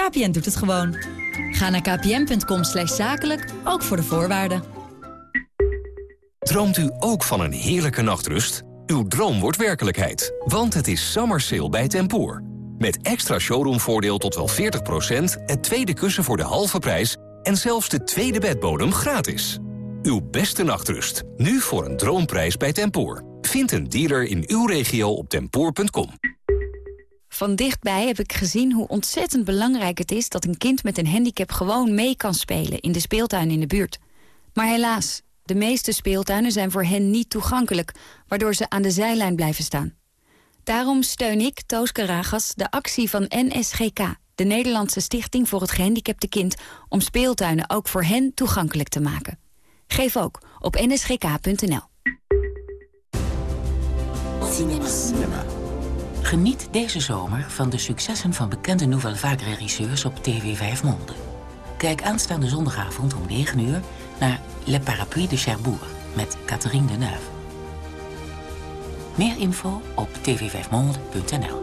KPN doet het gewoon. Ga naar kpn.com zakelijk, ook voor de voorwaarden. Droomt u ook van een heerlijke nachtrust? Uw droom wordt werkelijkheid, want het is summer sale bij Tempoor. Met extra showroomvoordeel tot wel 40%, het tweede kussen voor de halve prijs... en zelfs de tweede bedbodem gratis. Uw beste nachtrust, nu voor een droomprijs bij Tempoor. Vind een dealer in uw regio op tempoor.com. Van dichtbij heb ik gezien hoe ontzettend belangrijk het is... dat een kind met een handicap gewoon mee kan spelen in de speeltuin in de buurt. Maar helaas, de meeste speeltuinen zijn voor hen niet toegankelijk... waardoor ze aan de zijlijn blijven staan. Daarom steun ik, Toos Karagas, de actie van NSGK... de Nederlandse Stichting voor het Gehandicapte Kind... om speeltuinen ook voor hen toegankelijk te maken. Geef ook op nsgk.nl. Cinema. Geniet deze zomer van de successen van bekende Nouvelle Vague regisseurs op TV 5 Monde. Kijk aanstaande zondagavond om 9 uur naar Le Parapluie de Cherbourg met Catherine Deneuve. Meer info op tv5monde.nl.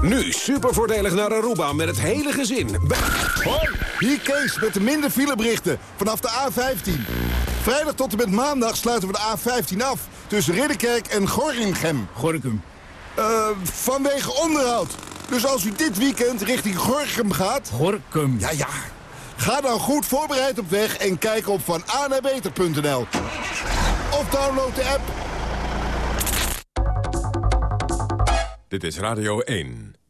Nu super voordelig naar Aruba met het hele gezin. Hoi, hier Kees met de minder fileberichten vanaf de A15. Vrijdag tot en met maandag sluiten we de A15 af. Tussen Ridderkerk en Gorinchem. Gorinchem? Uh, vanwege onderhoud. Dus als u dit weekend richting Gorinchem gaat... Gorinchem? Ja, ja. Ga dan goed voorbereid op weg en kijk op vanaarnaarbeter.nl. Of download de app. Dit is Radio 1.